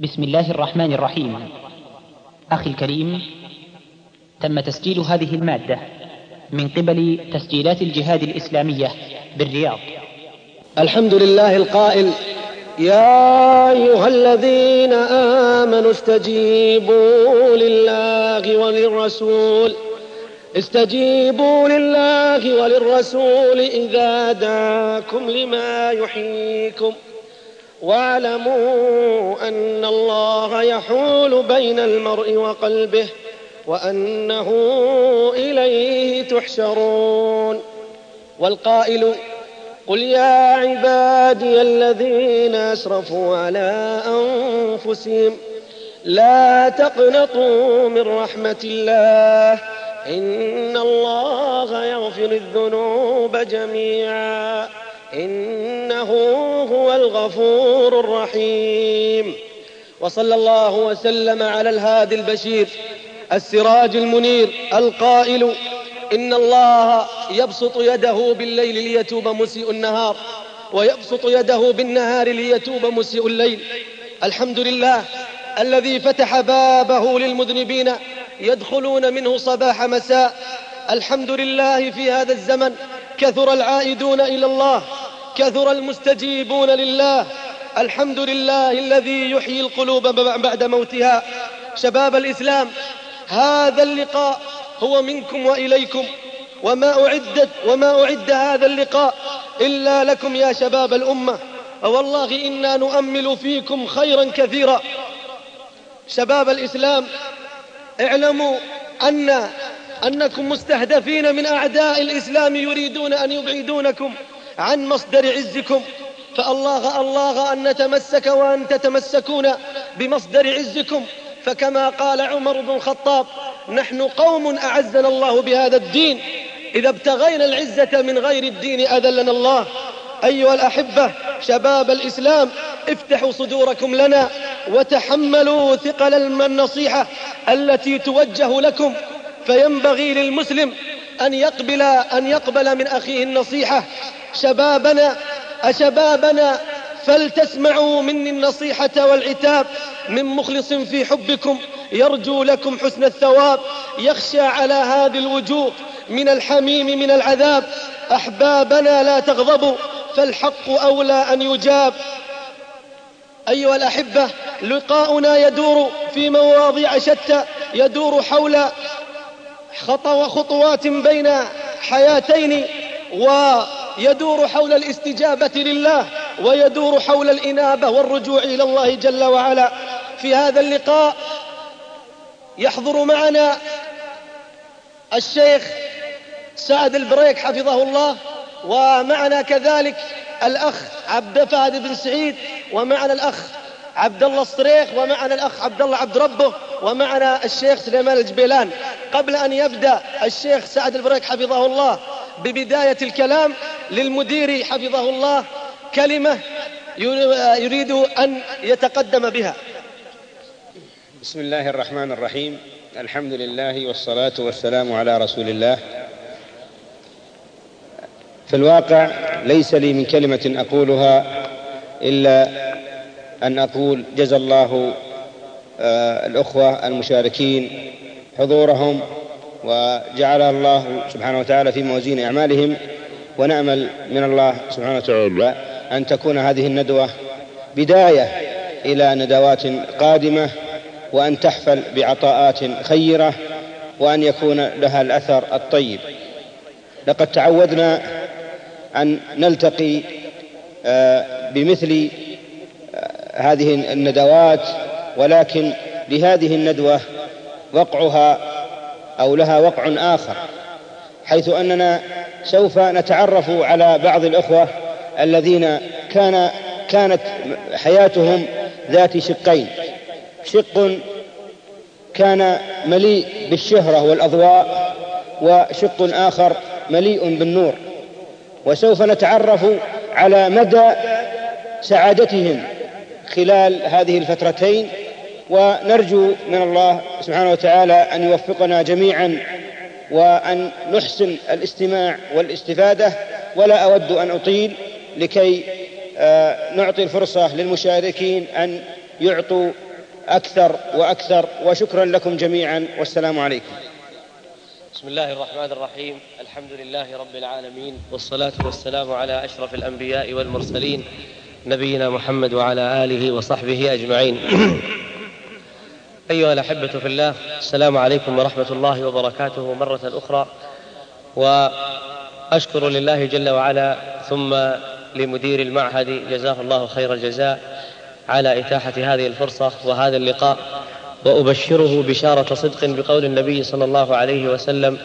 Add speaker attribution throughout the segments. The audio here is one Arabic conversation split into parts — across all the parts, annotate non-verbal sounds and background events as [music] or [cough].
Speaker 1: بسم الله الرحمن الرحيم. أخي الكريم تم تسجيل هذه المادة من قبل تسجيلات الجهاد الإسلامية بالرياض.
Speaker 2: الحمد لله القائل يا أيها الذين آمنوا استجيبوا لله وللرسول. استجيبوا لله وللرسول إذا داكم لما يحييكم. واعلموا أن الله يحول بين المرء وقلبه وأنه إليه تحشرون والقائل قل يا عبادي الذين أسرفوا على أنفسهم لا تقنطوا من رحمة الله إن الله يغفر الذنوب جميعا إنه هو الغفور الرحيم. وصلى الله وسلم على الهادي البشير السراج المنير القائل إن الله يبسط يده بالليل ليتوب مسيء النهار ويبسط يده بالنهار ليتوب مسيء الليل. الحمد لله الذي فتح بابه للمذنبين يدخلون منه صباح مساء. الحمد لله في هذا الزمن كثر العائدون إلى الله. كثر المستجيبون لله. الحمد لله الذي يحيي القلوب بعد موتها. شباب الإسلام هذا اللقاء هو منكم وإليكم. وما أعدت وما أعد هذا اللقاء إلا لكم يا شباب الأمة. والله إنا نؤمل فيكم خيرا كثيرا. شباب الإسلام اعلموا أن أنكم مستهدفين من أعداء الإسلام يريدون أن يبعدونكم. عن مصدر عزكم فالله الله أن نتمسك وأن تتمسكون بمصدر عزكم. فكما قال عمر بن الخطاب نحن قوم أعزنا الله بهذا الدين. إذا ابتغينا العزة من غير الدين أذلنا الله. أيها الأحبة شباب الإسلام افتحوا صدوركم لنا وتحملوا ثقل النصيحة التي توجه لكم. فينبغي للمسلم أن يقبل أن يقبل من أخيه النصيحة شبابنا أشبابنا فلتسمعوا مني النصيحة والعتاب. من مخلص في حبكم يرجو لكم حسن الثواب. يخشى على هذه الوجوه من الحميم من العذاب. أحبابنا لا تغضبوا فالحق أولى أن يجاب. أيها الأحبة لقاؤنا يدور في مواضيع شتى يدور حول خطوات بين حياتين ويدور حول الاستجابة لله ويدور حول الإنابة والرجوع إلى الله جل وعلا. في هذا اللقاء يحضر معنا الشيخ سعد البريك حفظه الله ومعنا كذلك الأخ عبد فهد بن سعيد ومعنا الأخ عبد الله الصريخ ومعنا الأخ عبد الله عبد ربه. ومعنا الشيخ سليمان الجبيلان. قبل أن يبدأ الشيخ سعد البريك حفظه الله ببداية الكلام للمدير حفظه الله كلمة يريد أن يتقدم بها.
Speaker 3: بسم الله الرحمن الرحيم. الحمد لله والصلاة والسلام على رسول الله. في الواقع ليس لي من كلمة أقولها إلا أن أقول جزى الله الأخوة المشاركين حضورهم وجعل الله سبحانه وتعالى في موازين أعمالهم ونأمل من الله سبحانه وتعالى أن تكون هذه الندوة بداية إلى ندوات قادمة وأن تحفل بعطاءات خيرة وأن يكون لها الأثر الطيب. لقد تعودنا أن نلتقي آه، بمثل آه، هذه الندوات ولكن لهذه الندوة وقعها أو لها وقع آخر حيث أننا سوف نتعرف على بعض الأخوة الذين كان كانت حياتهم ذات شقين. شق كان مليء بالشهرة والأضواء وشق آخر مليء بالنور. وسوف نتعرف على مدى سعادتهم خلال هذه الفترتين ونرجو من الله سبحانه وتعالى أن يوفقنا جميعا وأن نحسن الاستماع والاستفادة ولا أود أن أطيل لكي آه، نعطي الفرصة للمشاركين أن يعطوا أكثر وأكثر وشكرا لكم جميعا والسلام عليكم.
Speaker 4: بسم الله الرحمن الرحيم. الحمد لله رب العالمين والصلاة والسلام على أشرف الأنبياء والمرسلين نبينا محمد وعلى آله وصحبه أجمعين. أيها الأحبة في الله السلام عليكم ورحمة الله وبركاته مرة أخرى. وأشكر لله جل وعلا ثم لمدير المعهد جزاه الله خير الجزاء على إتاحة هذه الفرصة وهذا اللقاء. وأبشره بشارة صدق بقول النبي صلى الله عليه وسلم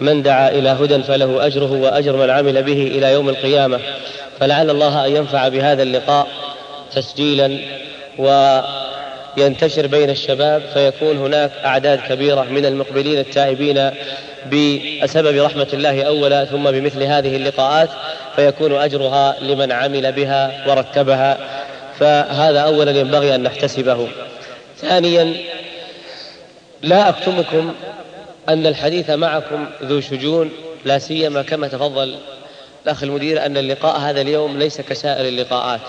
Speaker 4: من دعا إلى هدى فله أجره وأجر من عمل به إلى يوم القيامة. فلعل الله أن ينفع بهذا اللقاء تسجيلا وينتشر بين الشباب فيكون هناك أعداد كبيرة من المقبلين التائبين بسبب رحمة الله أولا ثم بمثل هذه اللقاءات فيكون أجرها لمن عمل بها ورتبها فهذا أولا ينبغي أن نحتسبه. ثانيا لا أكتمكم أن الحديث معكم ذو شجون لا سيما كما تفضل الأخ المدير أن اللقاء هذا اليوم ليس كسائر اللقاءات.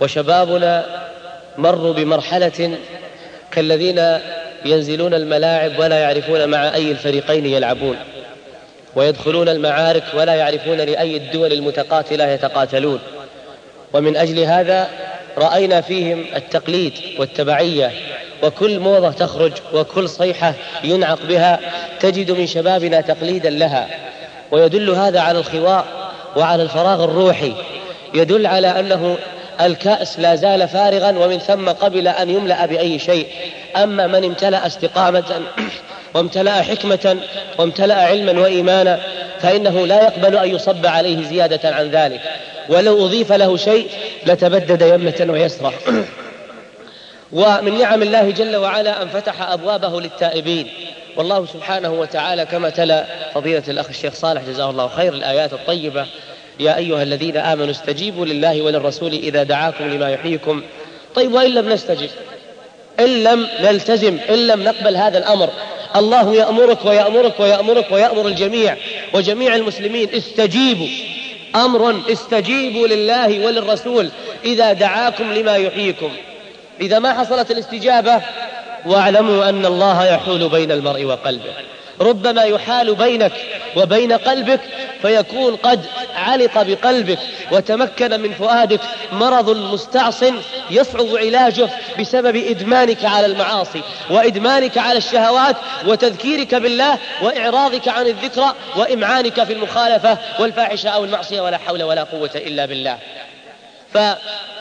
Speaker 4: وشبابنا مروا بمرحلة كالذين ينزلون الملاعب ولا يعرفون مع أي الفريقين يلعبون ويدخلون المعارك ولا يعرفون لأي الدول المتقاتلة يتقاتلون. ومن أجل هذا رأينا فيهم التقليد والتبعية وكل موضة تخرج وكل صيحة ينعق بها تجد من شبابنا تقليدا لها. ويدل هذا على الخواء وعلى الفراغ الروحي. يدل على أنه الكأس لا زال فارغا ومن ثم قبل أن يملأ بأي شيء. أما من امتلأ استقامة [clears throat] وامتلأ حكمة وامتلأ علما وإيمانا فإنه لا يقبل أن يصب عليه زيادة عن ذلك. ولو أضيف له شيء لتبدد يمة ويسرى [clears throat] ومن نعم الله جل وعلا أن فتح أبوابه للتائبين. والله سبحانه وتعالى كما تلا فضيلة الأخ الشيخ صالح جزاه الله خير الآيات الطيبة. يا أيها الذين آمنوا استجيبوا لله وللرسول إذا دعاكم لما يحييكم. طيب وإن لم نستجب؟ إن لم نلتزم إن لم نقبل هذا الأمر. الله يأمرك ويأمرك ويأمرك ويأمر الجميع وجميع المسلمين. استجيبوا. أمر استجيبوا لله وللرسول إذا دعاكم لما يحييكم. إذا ما حصلت الاستجابة واعلموا أن الله يحول بين المرء وقلبه. ربما يحال بينك وبين قلبك فيكون قد علق بقلبك وتمكن من فؤادك مرض مستعص يصعب علاجه بسبب إدمانك على المعاصي وإدمانك على الشهوات وتذكيرك بالله وإعراضك عن الذكرى وإمعانك في المخالفة والفاحشة أو المعصية ولا حول ولا قوة إلا بالله.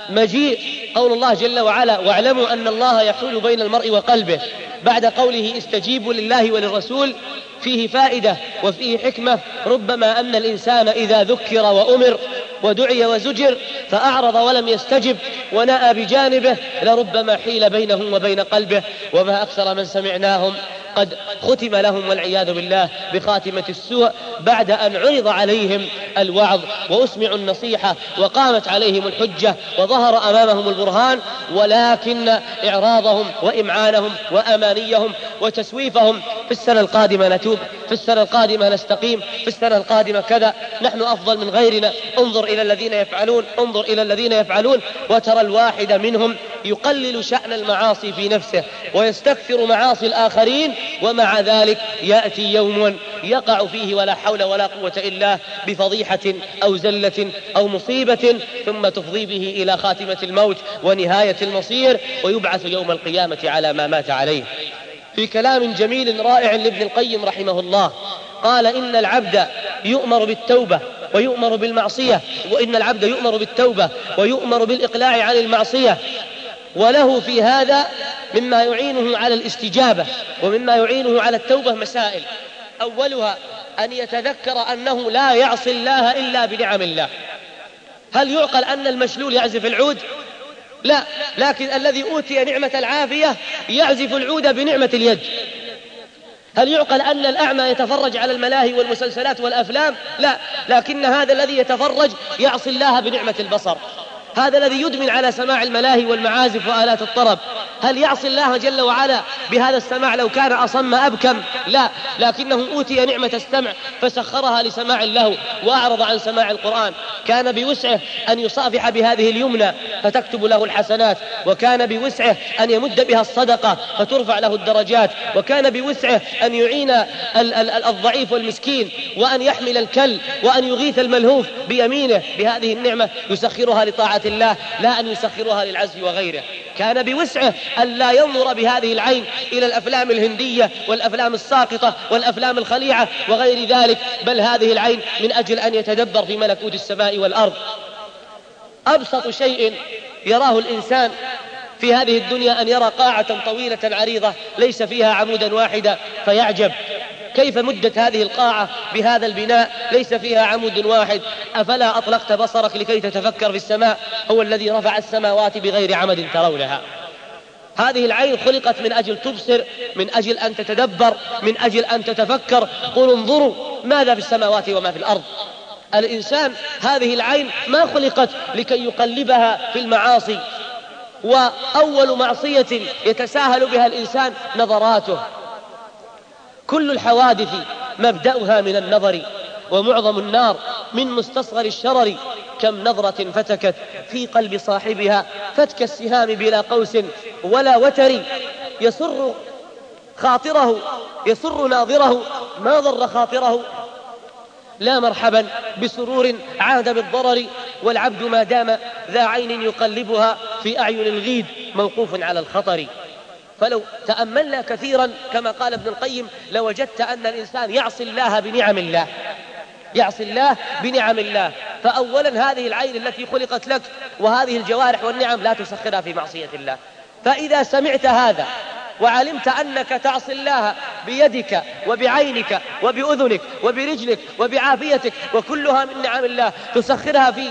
Speaker 4: فمجيء قول الله جل وعلا واعلموا أن الله يحول بين المرء وقلبه. بعد قوله استجيبوا لله وللرسول. فيه فائدة وفيه حكمة ربما أن الإنسان إذا ذكر وأمر ودعي وزجر فأعرض ولم يستجب ونأى بجانبه لربما حيل بينه وبين قلبه وما أكثر من سمعناهم. قد ختم لهم والعياذ بالله بخاتمة السوء بعد أن عرض عليهم الوعظ وأسمعوا النصيحة وقامت عليهم الحجة وظهر أمامهم البرهان ولكن إعراضهم وإمعانهم وأمانيهم وتسويفهم في السنة القادمة نتوب في السنة القادمة نستقيم في السنة القادمة كذا نحن أفضل من غيرنا انظر إلى الذين يفعلون انظر إلى الذين يفعلون وترى الواحد منهم يقلل شأن المعاصي في نفسه ويستكثر معاصي الآخرين ومع ذلك يأتي يوم يقع فيه ولا حول ولا قوة إلا بفضيحة أو زلة أو مصيبة ثم تفضي به إلى خاتمة الموت ونهاية المصير ويبعث يوم القيامة على ما مات عليه. في كلام جميل رائع لابن القيم رحمه الله قال إن العبد يؤمر بالتوبة ويؤمر بالمعصية وإن العبد يؤمر بالتوبة ويؤمر بالإقلاع عن المعصية وله في هذا مما يعينه على الاستجابة ومما يعينه على التوبة مسائل. أولها أن يتذكر أنه لا يعصي الله إلا بنعم الله. هل يعقل أن المشلول يعزف العود؟ لا لكن الذي أوتي نعمة العافية يعزف العود بنعمة اليد. هل يعقل أن الأعمى يتفرج على الملاهي والمسلسلات والأفلام؟ لا لكن هذا الذي يتفرج يعصي الله بنعمة البصر. هذا الذي يدمن على سماع الملاهي والمعازف وآلات الطرب. هل يعصي الله جل وعلا بهذا السماع لو كان أصم أبكم؟ لا لكنه أوتي نعمة السمع فسخرها لسماع له وأعرض عن سماع القرآن. كان بوسعه أن يصافح بهذه اليمنى فتكتب له الحسنات وكان بوسعه أن يمد بها الصدقة فترفع له الدرجات وكان بوسعه أن يعين الضعيف والمسكين وأن يحمل الكل وأن يغيث الملهوف بيمينه. بهذه النعمة يسخرها لطاعة الله لا أن يسخرها للعزل وغيره. كان بوسعه ألا ينظر بهذه العين إلى الأفلام الهندية والأفلام الساقطة والأفلام الخليعة وغير ذلك بل هذه العين من أجل أن يتدبر في ملكوت السماء والأرض. أبسط شيء يراه الإنسان في هذه الدنيا أن يرى قاعة طويلة عريضة ليس فيها عمودا واحدا فيعجب. كيف مدت هذه القاعة بهذا البناء؟ ليس فيها عمود واحد. أفلا أطلقت بصرك لكي تتفكر في السماء؟ هو الذي رفع السماوات بغير عمد ترونها. هذه العين خلقت من أجل تبصر من أجل أن تتدبر من أجل أن تتفكر. قل انظروا ماذا في السماوات وما في الأرض. الإنسان هذه العين ما خلقت لكي يقلبها في المعاصي. وأول معصية يتساهل بها الإنسان نظراته. كل الحوادث مبدأها من النظر ومعظم النار من مستصغر الشرر كم نظرة فتكت في قلب صاحبها فتك السهام بلا قوس ولا وتر يسر خاطره يسر ناظره ما ضر خاطره؟ لا مرحبا بسرور عاد بالضرر والعبد ما دام ذا عين يقلبها في أعين الغيد موقوف على الخطر. فلو تأملنا كثيرا كما قال ابن القيم لوجدت أن الإنسان يعصي الله بنعم الله. يعصي الله بنعم الله. فأولا هذه العين التي خلقت لك وهذه الجوارح والنعم لا تسخرها في معصية الله. فإذا سمعت هذا وعلمت أنك تعصي الله بيدك وبعينك وبأذنك وبرجلك وبعافيتك وكلها من نعم الله تسخرها في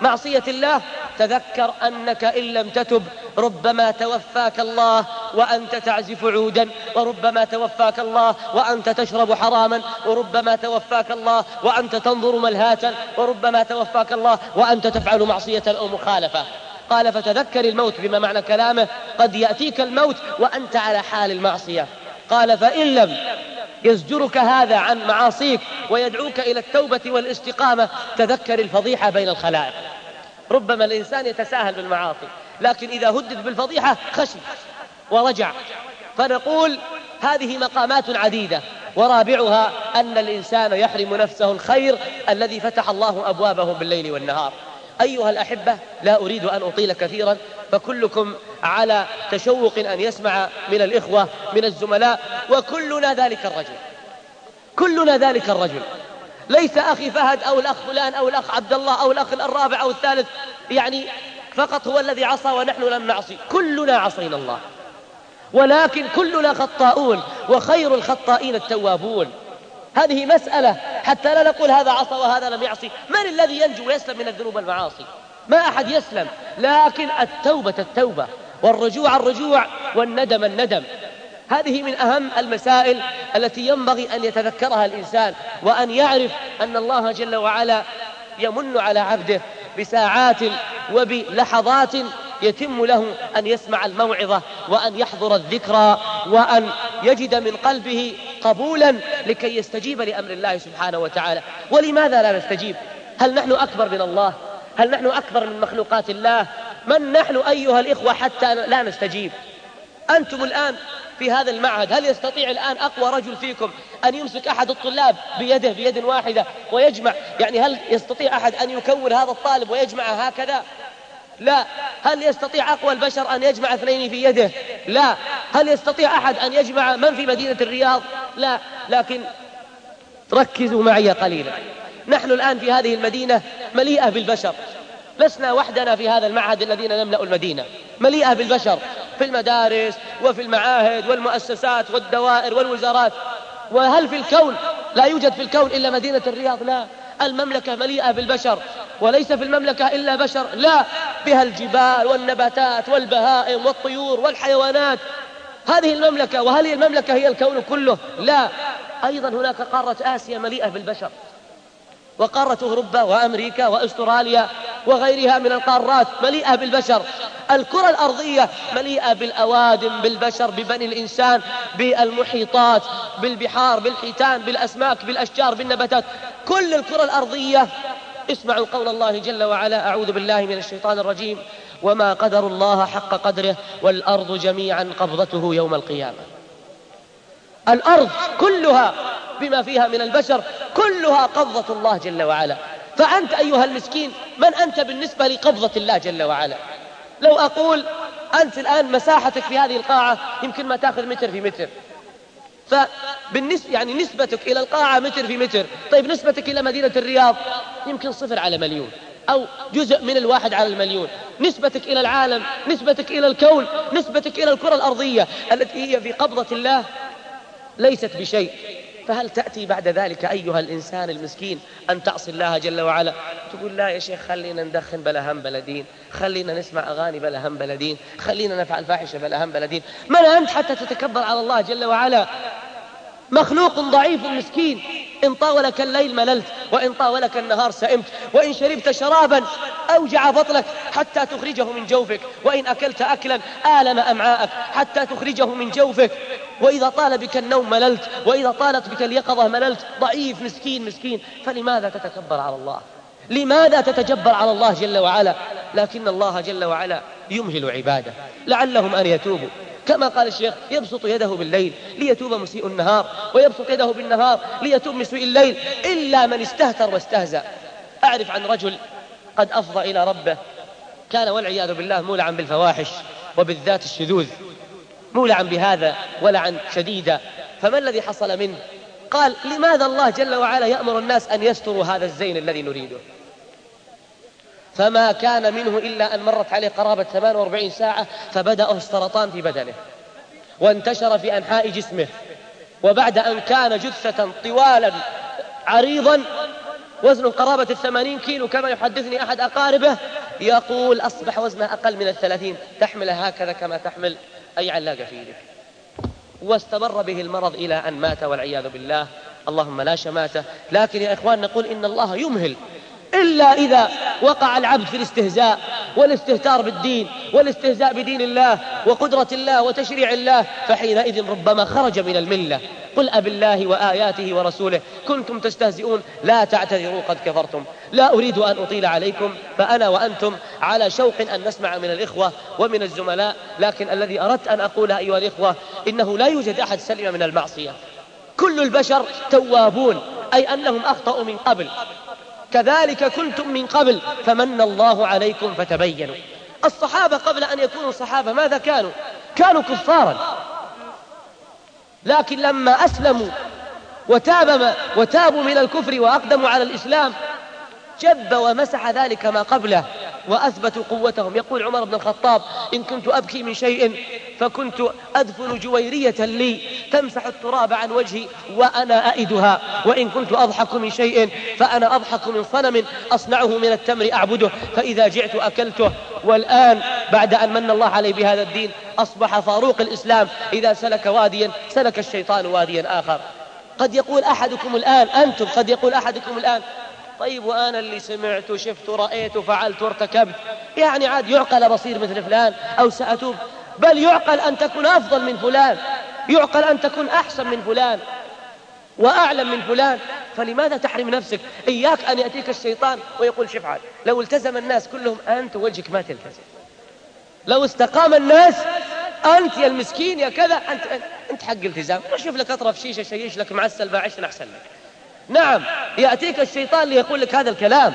Speaker 4: معصية الله تذكر أنك إن لم تتب ربما توفاك الله وأنت تعزف عودا وربما توفاك الله وأنت تشرب حراما وربما توفاك الله وأنت تنظر ملهاتا وربما توفاك الله وأنت تفعل معصية أو مخالفة. قال فتذكر الموت بما معنى كلامه قد يأتيك الموت وأنت على حال المعصية. قال فإن لم يزجرك هذا عن معاصيك ويدعوك إلى التوبة والاستقامة. تذكر الفضيحة بين الخلائق. ربما الإنسان يتساهل بالمعاصي لكن إذا هدد بالفضيحة خشي ورجع. فنقول هذه مقامات عديدة ورابعها أن الإنسان يحرم نفسه الخير الذي فتح الله أبوابه بالليل والنهار. أيها الأحبة لا أريد أن أطيل كثيرا فكلكم على تشوق أن يسمع من الإخوة من الزملاء وكلنا ذلك الرجل. كلنا ذلك الرجل. ليس أخي فهد أو الأخ فلان أو الأخ عبد الله أو الأخ الرابع أو الثالث يعني فقط هو الذي عصى ونحن لم نعصي. كلنا عصينا الله. ولكن كلنا خطاؤون وخير الخطائين التوابون. هذه مسألة حتى لا نقول هذا عصى وهذا لم يعصي. من الذي ينجو ويسلم من الذنوب والمعاصي؟ ما أحد يسلم. لكن التوبة التوبة والرجوع الرجوع والندم الندم. هذه من أهم المسائل التي ينبغي أن يتذكرها الإنسان وأن يعرف أن الله جل وعلا يمن على عبده بساعات وبلحظات يتم له أن يسمع الموعظة وأن يحضر الذكرى وأن يجد من قلبه قبولا لكي يستجيب لأمر الله سبحانه وتعالى. ولماذا لا نستجيب؟ هل نحن أكبر من الله؟ هل نحن أكبر من مخلوقات الله؟ من نحن أيها الإخوة حتى لا نستجيب؟ أنتم الآن في هذا المعهد هل يستطيع الآن أقوى رجل فيكم أن يمسك أحد الطلاب بيده بيد واحدة ويجمع؟ يعني هل يستطيع أحد أن يكون هذا الطالب ويجمع هكذا؟ لا. هل يستطيع أقوى البشر أن يجمع اثنين في يده؟ لا. هل يستطيع أحد أن يجمع من في مدينة الرياض؟ لا لكن ركزوا معي قليلا. نحن الآن في هذه المدينة مليئة بالبشر. لسنا وحدنا في هذا المعهد الذين نملأ المدينة. مليئة بالبشر في المدارس وفي المعاهد والمؤسسات والدوائر والوزارات. وهل في الكون لا يوجد في الكون إلا مدينة الرياض؟ لا. المملكة مليئة بالبشر. وليس في المملكة إلا بشر. لا. بها الجبال والنباتات والبهائم والطيور والحيوانات. هذه المملكة وهل المملكة هي الكون كله. لا أيضا هناك قارة آسيا مليئة بالبشر وقارة أوروبا وأمريكا وأستراليا وغيرها من القارات مليئة بالبشر. الكرة الأرضية مليئة بالأوادم بالبشر ببني الإنسان بالمحيطات بالبحار بالحيتان بالأسماك بالأشجار بالنباتات. كل الكرة الأرضية اسمعوا قول الله جل وعلا أعوذ بالله من الشيطان الرجيم. وما قدر الله حق قدره والأرض جميعا قبضته يوم القيامة. الأرض كلها بما فيها من البشر كلها قبضة الله جل وعلا. فأنت أيها المسكين من أنت بالنسبة لقبضة الله جل وعلا؟ لو أقول أنت الآن مساحتك في هذه القاعة يمكن ما تأخذ متر في متر. فبالنسبة يعني نسبتك إلى القاعة متر في متر. طيب نسبتك إلى مدينة الرياض يمكن صفر على مليون. أو جزء من الواحد على المليون. نسبتك إلى العالم نسبتك إلى الكون نسبتك إلى الكرة الأرضية التي هي في قبضة الله ليست بشيء. فهل تأتي بعد ذلك أيها الإنسان المسكين أن تعصي الله جل وعلا؟ تقول لا يا شيخ خلينا ندخن بلا هم بلدين خلينا نسمع أغاني بلا هم بلدين خلينا نفعل فاحشة بلا هم بلدين من أنت حتى تتكبر على الله جل وعلا؟ مخلوق ضعيف مسكين. إن طاولك الليل مللت وإن طاولك النهار سئمت وإن شربت شرابا أوجع بطنك حتى تخرجه من جوفك وإن أكلت أكلا آلم أمعاءك حتى تخرجه من جوفك. وإذا طال بك النوم مللت وإذا طالت بك اليقظة مللت ضعيف مسكين مسكين. فلماذا تتكبر على الله؟ لماذا تتجبر على الله جل وعلا؟ لكن الله جل وعلا يمهل عباده. لعلهم أن يتوبوا. كما قال الشيخ يبسط يده بالليل ليتوب مسيء النهار ويبسط يده بالنهار ليتوب مسيء الليل إلا من استهتر واستهزأ. أعرف عن رجل قد أفضى إلى ربه كان والعياذ بالله مولعا بالفواحش وبالذات الشذوذ مولعا بهذا ولعا شديدا. فما الذي حصل منه؟ قال لماذا الله جل وعلا يأمر الناس أن يستروا هذا الزين الذي نريده؟ فما كان منه إلا أن مرت عليه قرابة 48 ساعة فبدأ السرطان في بدنه وانتشر في أنحاء جسمه وبعد أن كان جثة طوالا عريضا وزنه قرابة الثمانين كيلو كما يحدثني أحد أقاربه يقول أصبح وزنه أقل من الثلاثين تحمل هكذا كما تحمل أي علاقة في يدك. واستمر به المرض إلى أن مات والعياذ بالله. اللهم لا شماتة. لكن يا إخوان نقول إن الله يمهل إلا إذا وقع العبد في الاستهزاء والاستهتار بالدين والاستهزاء بدين الله وقدرة الله وتشريع الله فحينئذ ربما خرج من الملة. قل أب الله وآياته ورسوله كنتم تستهزئون لا تعتذروا قد كفرتم. لا أريد أن أطيل عليكم فأنا وأنتم على شوق أن نسمع من الإخوة ومن الزملاء لكن الذي أردت أن أقوله أيها الإخوة إنه لا يوجد أحد سلم من المعصية. كل البشر توابون أي أنهم أخطأوا من قبل. كذلك كنتم من قبل فمن الله عليكم فتبينوا. الصحابة قبل أن يكونوا صحابة ماذا كانوا؟ كانوا كفارا. لكن لما أسلموا وتاب وتابوا من الكفر وأقدموا على الإسلام جب ومسح ذلك ما قبله. وأثبتوا قوتهم. يقول عمر بن الخطاب إن كنت أبكي من شيء فكنت أدفن جويرية لي تمسح التراب عن وجهي وأنا أئدها. وإن كنت أضحك من شيء فأنا أضحك من صنم أصنعه من التمر أعبده. فإذا جعت أكلته. والآن بعد أن من الله عليه بهذا الدين أصبح فاروق الإسلام. إذا سلك واديا سلك الشيطان واديا آخر. قد يقول أحدكم الآن أنتم قد يقول أحدكم الآن طيب وأنا اللي سمعت وشفت ورأيت وفعلت وارتكبت. يعني عاد يعقل بصير مثل فلان أو سأتوب. بل يعقل أن تكون أفضل من فلان. يعقل أن تكون أحسن من فلان وأعلم من فلان. فلماذا تحرم نفسك؟ إياك أن يأتيك الشيطان ويقول شفعل لو التزم الناس كلهم أنت وجهك ما تلتزم. لو استقام الناس أنت يا المسكين يا كذا أنت, أنت حق التزام. شوف لك أطرف شيشة شيش لك مع السلبة عشان أحسن لك. نعم يأتيك الشيطان ليقول لك هذا الكلام.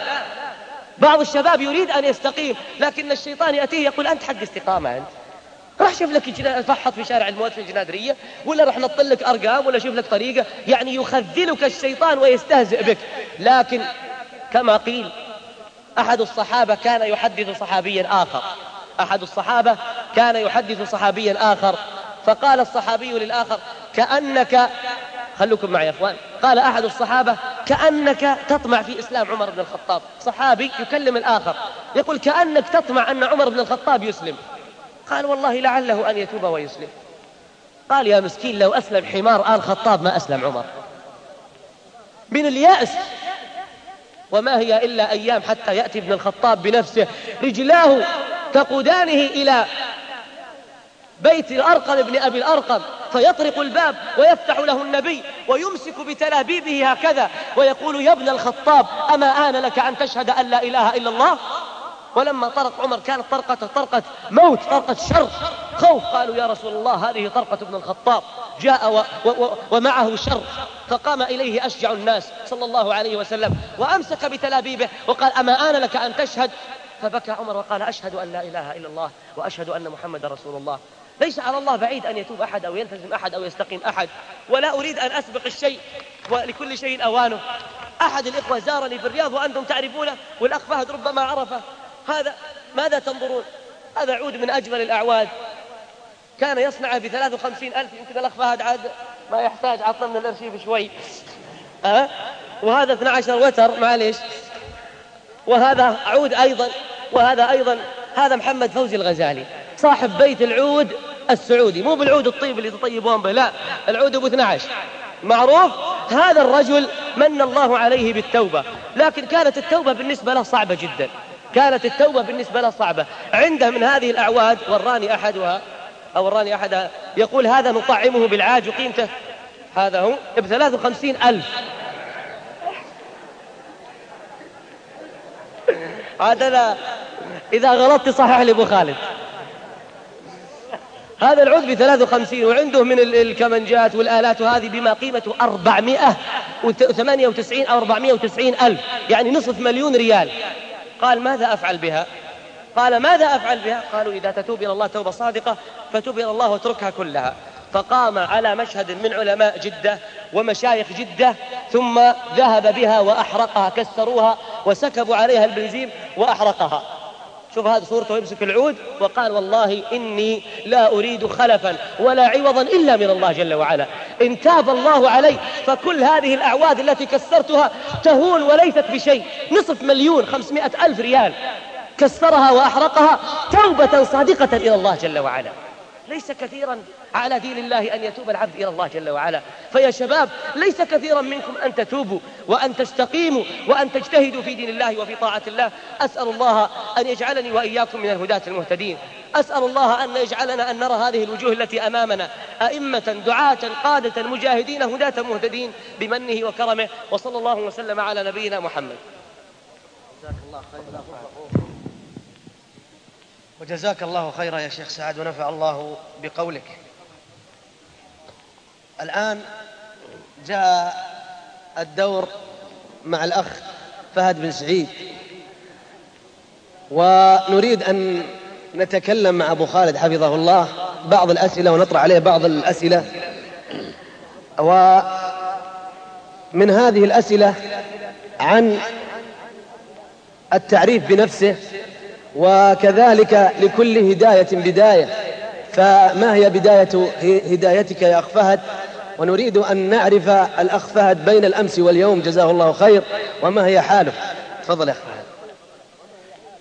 Speaker 4: بعض الشباب يريد أن يستقيم لكن الشيطان يأتيه يقول أنت حق استقامة أنت. راح شوف لك فحط في شارع الموت في الجنادرية ولا راح نطل لك أرقام ولا شوف لك طريقة. يعني يخذلك الشيطان ويستهزئ بك. لكن كما قيل أحد الصحابة كان يحدث صحابيا آخر. أحد الصحابة كان يحدث صحابيا آخر. فقال الصحابي للآخر كأنك خلوكم معي يا إخوان. قال أحد الصحابة كأنك تطمع في إسلام عمر بن الخطاب. صحابي يكلم الآخر يقول كأنك تطمع أن عمر بن الخطاب يسلم. قال والله لعله أن يتوب ويسلم. قال يا مسكين لو أسلم حمار آل خطاب ما أسلم عمر. من اليأس وما هي إلا أيام حتى يأتي ابن الخطاب بنفسه رجلاه تقودانه إلى بيت الأرقم ابن أبي الأرقم. فيطرق الباب ويفتح له النبي ويمسك بتلابيبه هكذا ويقول يا ابن الخطاب أما آن لك أن تشهد أن لا إله إلا الله؟ ولما طرق عمر كانت طرقة طرقة موت طرقة شر خوف. قالوا يا رسول الله هذه طرقة ابن الخطاب جاء و و و ومعه شر. فقام إليه أشجع الناس صلى الله عليه وسلم وأمسك بتلابيبه وقال أما آن لك أن تشهد؟ فبكى عمر وقال أشهد أن لا إله إلا الله وأشهد أن محمد رسول الله. ليس على الله بعيد أن يتوب أحد أو يلتزم أحد أو يستقيم أحد ولا أريد أن أسبق الشيء ولكل شيء أوانه. أحد الإخوة زارني في الرياض وأنتم تعرفونه والأخ فهد ربما عرفه. هذا ماذا تنظرون؟ هذا عود من أجمل الأعواد. كان يصنع ب 53 ألف يمكن الأخ فهد عاد ما يحتاج عطنا من الأرشيف شوي. أه؟ وهذا 12 وتر معليش. وهذا عود أيضا وهذا أيضا هذا محمد فوزي الغزالي. صاحب بيت العود السعودي مو بالعود الطيب اللي تطيبون به لا العود أبو 12 معروف؟ هذا الرجل من الله عليه بالتوبة. لكن كانت التوبة بالنسبة له صعبة جدا. كانت التوبة بالنسبة له صعبة. عنده من هذه الأعواد وراني أحدها أو وراني أحدها يقول هذا نطعمه بالعاج وقيمته. هذا هو ب 53 ألف. عاد إذا غلطت صحح لي أبو خالد. هذا العود ب 53 وعنده من الكمنجات والآلات وهذه بما قيمته 498 أو 490 ألف يعني نصف مليون ريال. قال ماذا أفعل بها؟ قال ماذا أفعل بها؟ قالوا إذا تتوب إلى الله توبة صادقة فتوب إلى الله واتركها كلها. فقام على مشهد من علماء جدة ومشايخ جدة ثم ذهب بها وأحرقها كسروها وسكبوا عليها البنزين وأحرقها. شوف هذه صورته يمسك العود وقال والله إني لا أريد خلفا ولا عوضا إلا من الله جل وعلا. إن تاب الله علي فكل هذه الأعواد التي كسرتها تهون وليست بشيء. نصف مليون خمسمائة ألف ريال. كسرها وأحرقها توبة صادقة إلى الله جل وعلا. ليس كثيرا على دين الله أن يتوب العبد إلى الله جل وعلا. فيا شباب ليس كثيرا منكم أن تتوبوا وأن تستقيموا وأن تجتهدوا في دين الله وفي طاعة الله. أسأل الله أن يجعلني وإياكم من الهداة المهتدين. أسأل الله أن يجعلنا أن نرى هذه الوجوه التي أمامنا أئمة دعاة قادة مجاهدين هداة مهتدين بمنه وكرمه. وصلى الله وسلم على نبينا محمد. جزاك الله خير
Speaker 2: وجزاك الله خيرا يا شيخ سعد ونفع الله بقولك. الآن جاء الدور مع الأخ فهد بن سعيد. ونريد أن نتكلم مع أبو خالد حفظه الله بعض الأسئلة ونطرح عليه بعض الأسئلة. ومن هذه الأسئلة عن التعريف بنفسه وكذلك لكل هداية بداية. فما هي بداية هدايتك يا أخ فهد؟ ونريد أن نعرف الأخ فهد بين الأمس واليوم. جزاه الله خير. وما هي حاله؟ تفضل يا أخ فهد.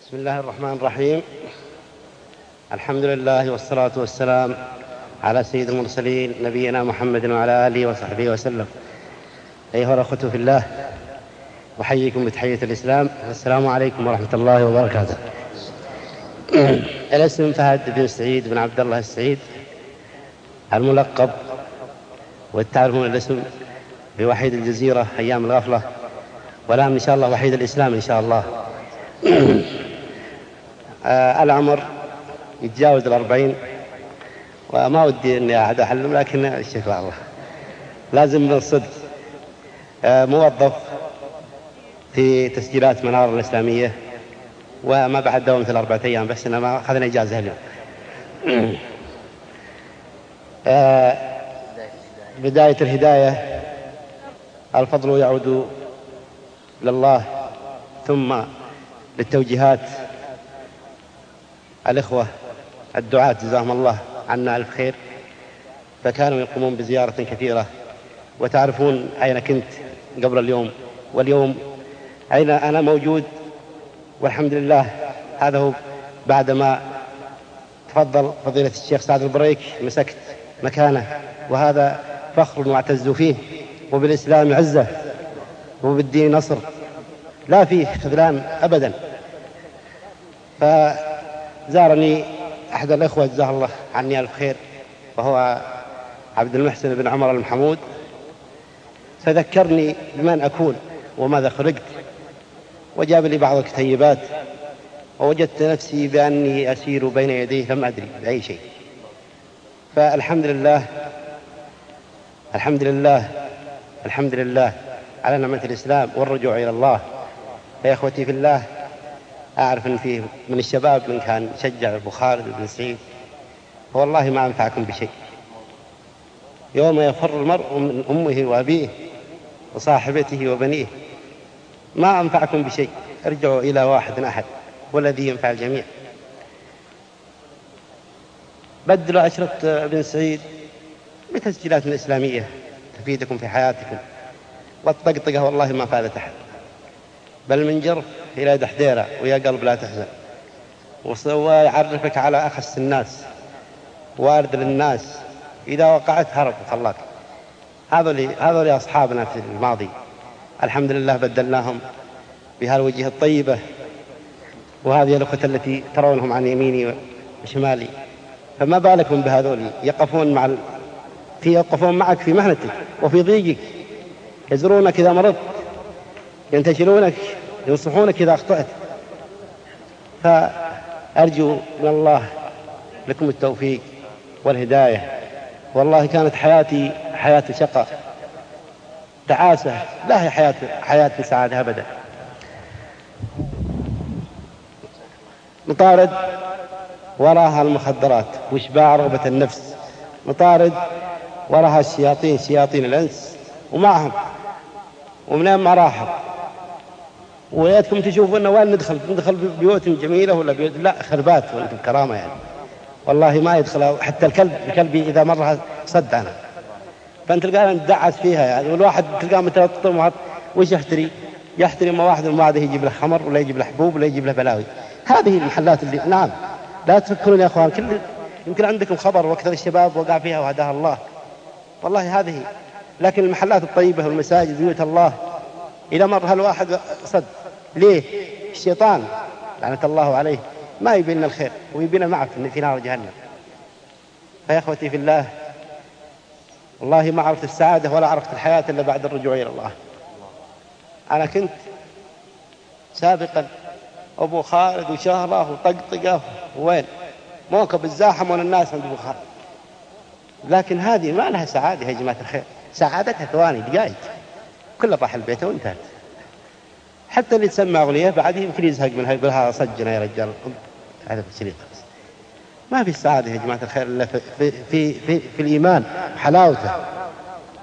Speaker 5: بسم الله الرحمن الرحيم. الحمد لله والصلاة والسلام على سيد المرسلين نبينا محمد وعلى آله وصحبه وسلم. أيها الأخوة في الله أحييكم بتحية الإسلام. السلام عليكم ورحمة الله وبركاته. الاسم فهد بن سعيد بن عبد الله السعيد الملقب. وتعرفون الاسم بوحيد الجزيرة أيام الغفلة والآن إن شاء الله وحيد الإسلام إن شاء الله. [clears throat] آه العمر يتجاوز الأربعين وما ودي أني أحد أحلم لكن الشكر الله. لازم من الصدق آه موظف في تسجيلات منار الإسلامية. وما بعد دوام مثل أربعة أيام بس إنما أخذنا إجازة اليوم. [clears throat] آه بداية الهداية الفضل يعود لله ثم للتوجيهات. الإخوة الدعاة جزاهم الله عنا ألف خير. فكانوا يقومون بزيارة كثيرة. وتعرفون أين كنت قبل اليوم. واليوم أين أنا موجود؟ والحمد لله هذا هو بعدما تفضل فضيلة الشيخ سعد البريك مسكت مكانه وهذا فخر واعتز فيه وبالإسلام عزة وبالدين نصر لا فيه خذلان أبدا. فزارني أحد الإخوة جزاه الله عني ألف خير وهو عبد المحسن بن عمر المحمود. فذكرني بمن أكون وماذا خلقت. وجاب لي بعض الكتيبات. ووجدت نفسي بأني أسير بين يديه لم أدري بأي شيء. فالحمد لله الحمد لله الحمد لله على نعمة الإسلام والرجوع إلى الله. يا إخوتي في الله أعرف أن فيه من الشباب من كان شجع أبو خالد بن سعيد. والله ما أنفعكم بشيء. يوم يفر المرء من أمه وأبيه وصاحبته وبنيه ما أنفعكم بشيء. ارجعوا إلى واحد أحد والذي ينفع الجميع. بدلوا عشرة ابن سعيد بتسجيلات إسلامية تفيدكم في حياتكم. والطقطقة والله ما فادت أحد. بل من جرف إلى دحديرة ويا قلب لا تحزن. ويعرفك على أخس الناس وارد للناس إذا وقعت هرب وخلاك. هذول هذول أصحابنا في الماضي. الحمد لله بدلناهم بهالوجه الطيبة وهذه الأخوة التي ترونهم عن يميني وشمالي. فما بالكم بهذول؟ يقفون مع ال... في يقفون معك في مهنتك وفي ضيقك. يزورونك إذا مرضت. ينتشلونك ينصحونك إذا أخطأت. فأرجو من الله لكم التوفيق والهداية. والله كانت حياتي حياة شقاء. تعاسة لا هي حياة حياة سعادة أبدا. مطارد وراها المخدرات واشباع رغبة النفس. مطارد وراها الشياطين شياطين الأنس ومعهم ومنين ما راحوا. وياتكم تشوفون وين ندخل؟ ندخل بيوت جميلة ولا بيوت؟ لا خربات وأنتم كرامة يعني. والله ما يدخل حتى الكلب الكلب إذا مرها صد عنها فأنت تلقاه ندعس فيها. يعني والواحد تلقاه متلطم وش يحتري؟ يحتري ما واحد ما يجيب له خمر ولا يجيب له حبوب ولا يجيب له بلاوي. هذه المحلات اللي نعم. لا تفكرون يا أخوان كل يمكن عندكم خبر وأكثر الشباب وقع فيها وهداها الله. والله هذه. لكن المحلات الطيبة والمساجد بيوت الله. إذا مر هالواحد صد. ليه؟ الشيطان. لعنة الله عليه. ما يبي لنا الخير ويبينا معه في نار جهنم. فيا إخوتي في الله والله ما عرفت السعادة ولا عرفت الحياة إلا بعد الرجوع إلى الله. أنا كنت سابقا أبو خالد وشهرة وطقطقة وين؟ موكب الزاحم ولا الناس عند أبو خالد. لكن هذه ما لها سعادة يا جماعة الخير. سعادتها ثواني دقائق كله راح البيت وانتهت. حتى اللي تسمى أغنية بعد يمكن يزهق منها يقول هذا صجنا يا رجال. هذا في الشريط ما في سعادة يا جماعة الخير إلا في, في, في, في, في الإيمان حلاوته.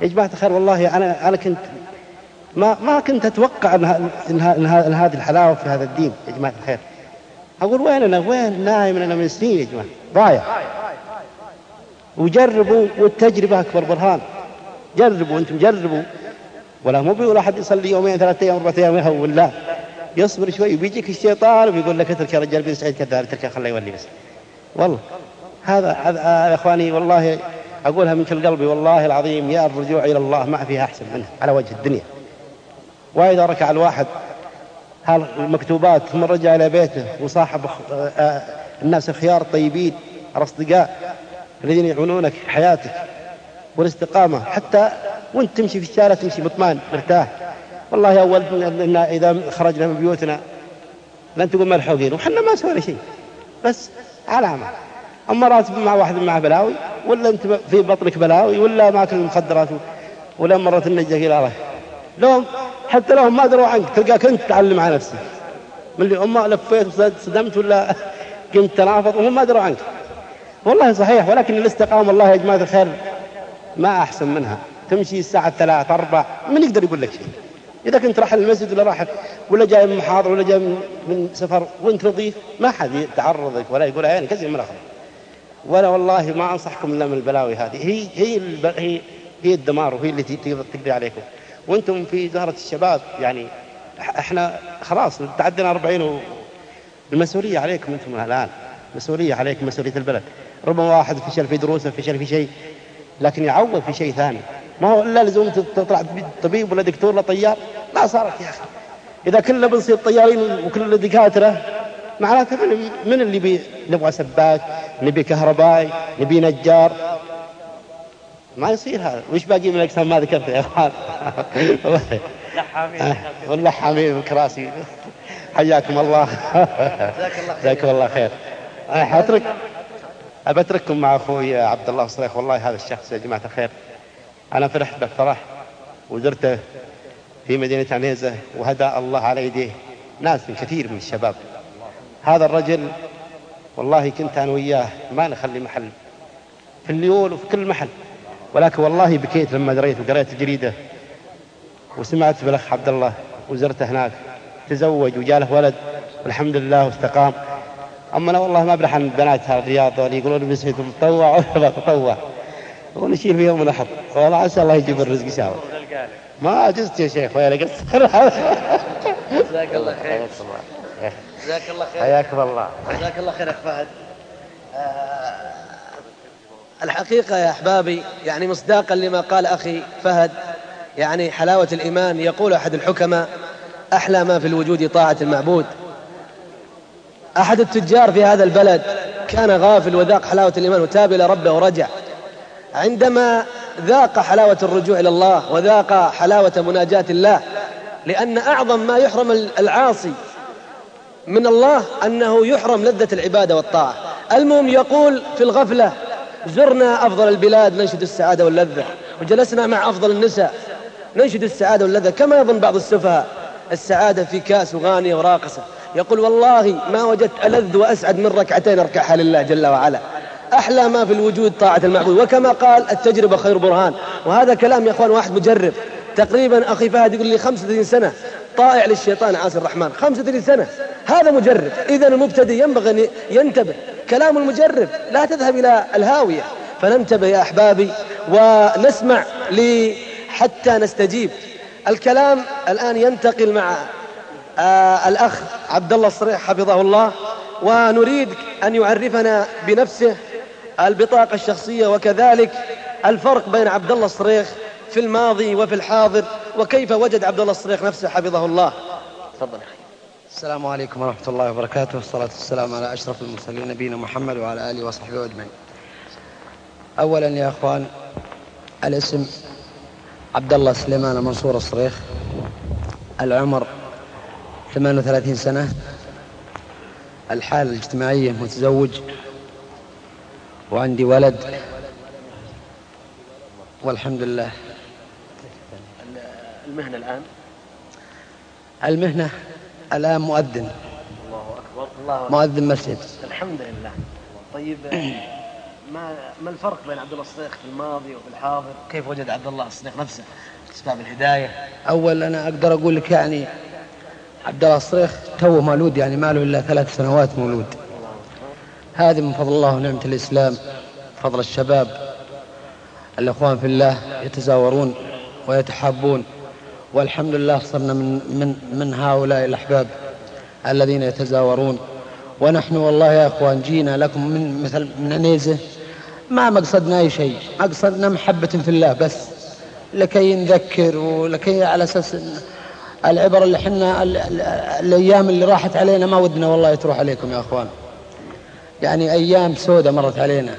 Speaker 5: يا جماعة الخير والله أنا أنا كنت ما ما كنت أتوقع أن, إن, إن هذه الحلاوة في هذا الدين يا جماعة الخير. أقول وين أنا؟ وين؟ نايم أنا من سنين يا جماعة. ضايع. وجربوا والتجربة أكبر برهان. جربوا أنتم جربوا. ولا مو بيقول أحد يصلي يومين ثلاثة أيام أربعة أيام يهون لا. يصبر شوي وبيجيك الشيطان ويقول لك اترك يا رجال بن سعيد كذاب اترك خليه يولي بس. والله. هذا هذا إخواني والله أقولها من كل قلبي والله العظيم يا الرجوع إلى الله ما فيها أحسن منها على وجه الدنيا. واذا ركع الواحد المكتوبات ثم رجع إلى بيته وصاحب آه، آه، الناس الخيار الطيبين الأصدقاء الذين يعونونك في حياتك والاستقامة حتى وانت تمشي في الشارع تمشي مطمئن مرتاح. والله إن إذا خرجنا من بيوتنا لن تقول ملحوقين وحنا ما سوينا شيء. بس علامة. أما راتب مع واحد مع بلاوي ولا أنت في بطنك بلاوي ولا ماكل المخدرات ولا مرت النجة إلى الله لهم حتى لهم ما دروا عنك تلقاك أنت تعلم على نفسك. من اللي أما لفيت صدمت ولا قمت تنافط وهم ما دروا عنك. والله صحيح ولكن الاستقامة والله يا جماعة الخير ما أحسن منها. تمشي الساعة ثلاث أربع من يقدر يقول لك شيء؟ إذا كنت راح المسجد ولا راح ولا جاي من محاضرة ولا جاي من سفر وأنت نظيف ما حد يتعرضك ولا يقول عيني كذي من الآخر ولا والله ما أنصحكم إلا من البلاوي هذه. هي هي هي هي الدمار وهي اللي تقضي عليكم. وأنتم في زهرة الشباب يعني إحنا خلاص تعدينا 40 المسؤولية عليكم أنتم الآن. مسؤولية عليكم مسؤولية البلد. ربما واحد فشل في دروسه فشل في شيء لكن يعوض في شيء ثاني. ما هو إلا لزوم تطلع طبيب ولا دكتور ولا طيار. ما صارت يا أخي. إذا كلنا بنصير طيارين وكلنا دكاترة معناته من, من اللي بي نبغى سباك نبي كهربائي نبي نجار. ما يصير هذا. وش باقي من الأقسام ما ذكرت يا أخوان؟
Speaker 4: لحامين [laughs]
Speaker 5: واللحامين والكراسي حياكم الله. جزاكم الله خير. أنا حاترك أبترككم مع أخوي عبد الله الصريخ والله هذا الشخص يا جماعة الخير. أنا فرحت به فرح وزرته في مدينة عنيزة وهدى الله على يديه ناس من كثير من الشباب. هذا الرجل والله كنت أنا وياه ما نخلي محل. في الليول وفي كل محل. ولكن والله بكيت لما دريت وقريت الجريدة وسمعت بالأخ عبد الله وزرته هناك. تزوج وجاله ولد والحمد لله واستقام. أما أنا والله ما أبرح عن بنات الرياض يقولون بس تطوع [laughs] ولا تطوع. ونشيل في يوم الأحد. والله عسى الله يجيب الرزق إن شاء الله. ما عجزت يا شيخ ويا قصر
Speaker 2: جزاك الله خير. جزاك الله خير.
Speaker 5: حياكم الله
Speaker 2: جزاك الله خير يا فهد. آه، الحقيقة يا أحبابي يعني مصداقا لما قال أخي فهد يعني حلاوة الإيمان يقول أحد الحكماء أحلى ما في الوجود طاعة المعبود. أحد التجار في هذا البلد كان غافل وذاق حلاوة الإيمان وتاب إلى ربه ورجع. عندما ذاق حلاوة الرجوع إلى الله وذاق حلاوة مناجاة الله لأن أعظم ما يحرم العاصي من الله أنه يحرم لذة العبادة والطاعة. المهم يقول في الغفلة زرنا أفضل البلاد ننشد السعادة واللذة وجلسنا مع أفضل النساء ننشد السعادة واللذة كما يظن بعض السفهاء السعادة في كاس وغانية وراقصة. يقول والله ما وجدت ألذ وأسعد من ركعتين أركعها لله جل وعلا. أحلى ما في الوجود طاعة المعبود. وكما قال التجربة خير برهان. وهذا كلام يا أخوان واحد مجرب. تقريبا أخي فهد يقول لي 35 سنة. طائع للشيطان عاصي الرحمن. 35 سنة. هذا مجرب. إذا المبتدئ ينبغي أن ينتبه. كلام المجرب لا تذهب إلى الهاوية. فننتبه يا أحبابي. ونسمع حتى نستجيب. الكلام الآن ينتقل مع آه الأخ عبد الله الصريح حفظه الله. ونريد أن يعرفنا بنفسه. البطاقة الشخصية وكذلك الفرق بين عبد الله الصريخ في الماضي وفي الحاضر وكيف وجد عبد الله الصريخ نفسه حفظه الله. تفضل.
Speaker 6: السلام عليكم ورحمة الله وبركاته والصلاة والسلام على أشرف المرسلين نبينا محمد وعلى آله وصحبه أجمعين. أولا يا أخوان الاسم عبد الله سليمان منصور الصريخ العمر 38 سنة الحالة الاجتماعية متزوج وعندي ولد. والحمد لله.
Speaker 2: المهنة الآن؟
Speaker 6: المهنة الآن مؤذن.
Speaker 2: الله أكبر. الله.
Speaker 6: مؤذن مسجد.
Speaker 2: الحمد لله. طيب [clears throat] ما ما الفرق بين عبد الله الصديق في الماضي وفي الحاضر؟ كيف وجد عبد الله الصديق نفسه أسباب الهداية؟
Speaker 6: أول أنا أقدر أقول لك يعني عبد الله الصريخ توه مولود يعني ما له إلا ثلاث سنوات مولود. هذه من فضل الله ونعمة الإسلام فضل الشباب. الإخوان في الله يتزاورون ويتحابون والحمد لله صرنا من من من هؤلاء الأحباب الذين يتزاورون. ونحن والله يا إخوان جينا لكم من مثل من عنيزه ما مقصدنا أي شيء مقصدنا محبة في الله بس. لكي نذكر ولكي على أساس إن العبر اللي إحنا ال- ال- الأيام اللي راحت علينا ما ودنا والله تروح عليكم يا إخوان. يعني أيام سودة مرت علينا.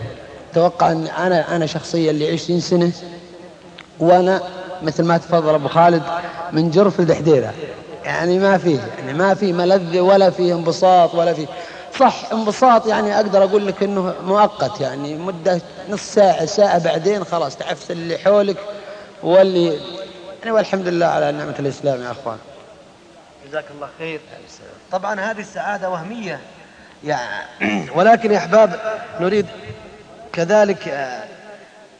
Speaker 6: أتوقع أن أنا أنا شخصيا اللي 20 سنة وأنا مثل ما تفضل أبو خالد من جرف لدحديره يعني ما فيه يعني ما في ملذة ولا في انبساط ولا في صح انبساط يعني أقدر أقول لك إنه مؤقت يعني مدة نص ساعة ساعة بعدين خلاص تعفس اللي حولك واللي. يعني والحمد لله على نعمة الإسلام يا أخوان.
Speaker 2: جزاك الله خير. طبعا هذه السعادة وهمية. يعني ولكن يا أحباب نريد كذلك آه،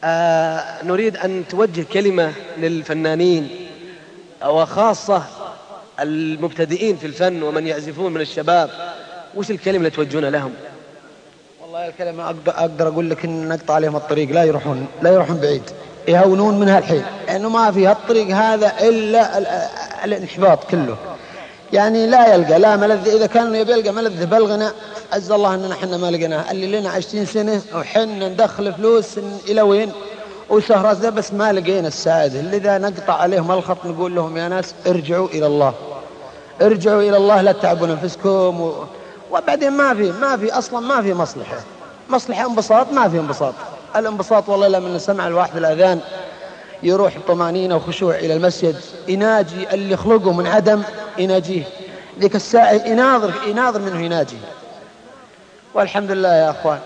Speaker 2: آه، نريد أن توجه كلمة للفنانين وخاصة المبتدئين في الفن ومن يعزفون من الشباب. وش الكلمة اللي توجهونها لهم؟
Speaker 6: والله الكلمة أقدر, أقول لك إن نقطع عليهم الطريق لا يروحون لا يروحون بعيد. يهونون منها الحين لأنه ما في هالطريق هذا إلا ال- الانحباط كله. يعني لا يلقى لا ملذ إذا كان يبي يلقى ملذ بالغنى عز الله أننا حنا ما لقيناه. اللي لنا عشرين سنة وحنا ندخل فلوس إلى وين؟ وسهرات ذا بس ما لقينا السعادة لذا نقطع عليهم الخط نقول لهم يا ناس ارجعوا إلى الله. ارجعوا إلى الله لا تتعبون أنفسكم و... وبعدين ما في ما في أصلا ما في مصلحة. مصلحة انبساط ما في انبساط. الانبساط والله لما سمع الواحد الأذان يروح بطمانينة وخشوع إلى المسجد يناجي اللي خلقه من عدم يناجيه. ذيك الساعة يناظر يناظر منه يناجي. والحمد لله يا أخوان.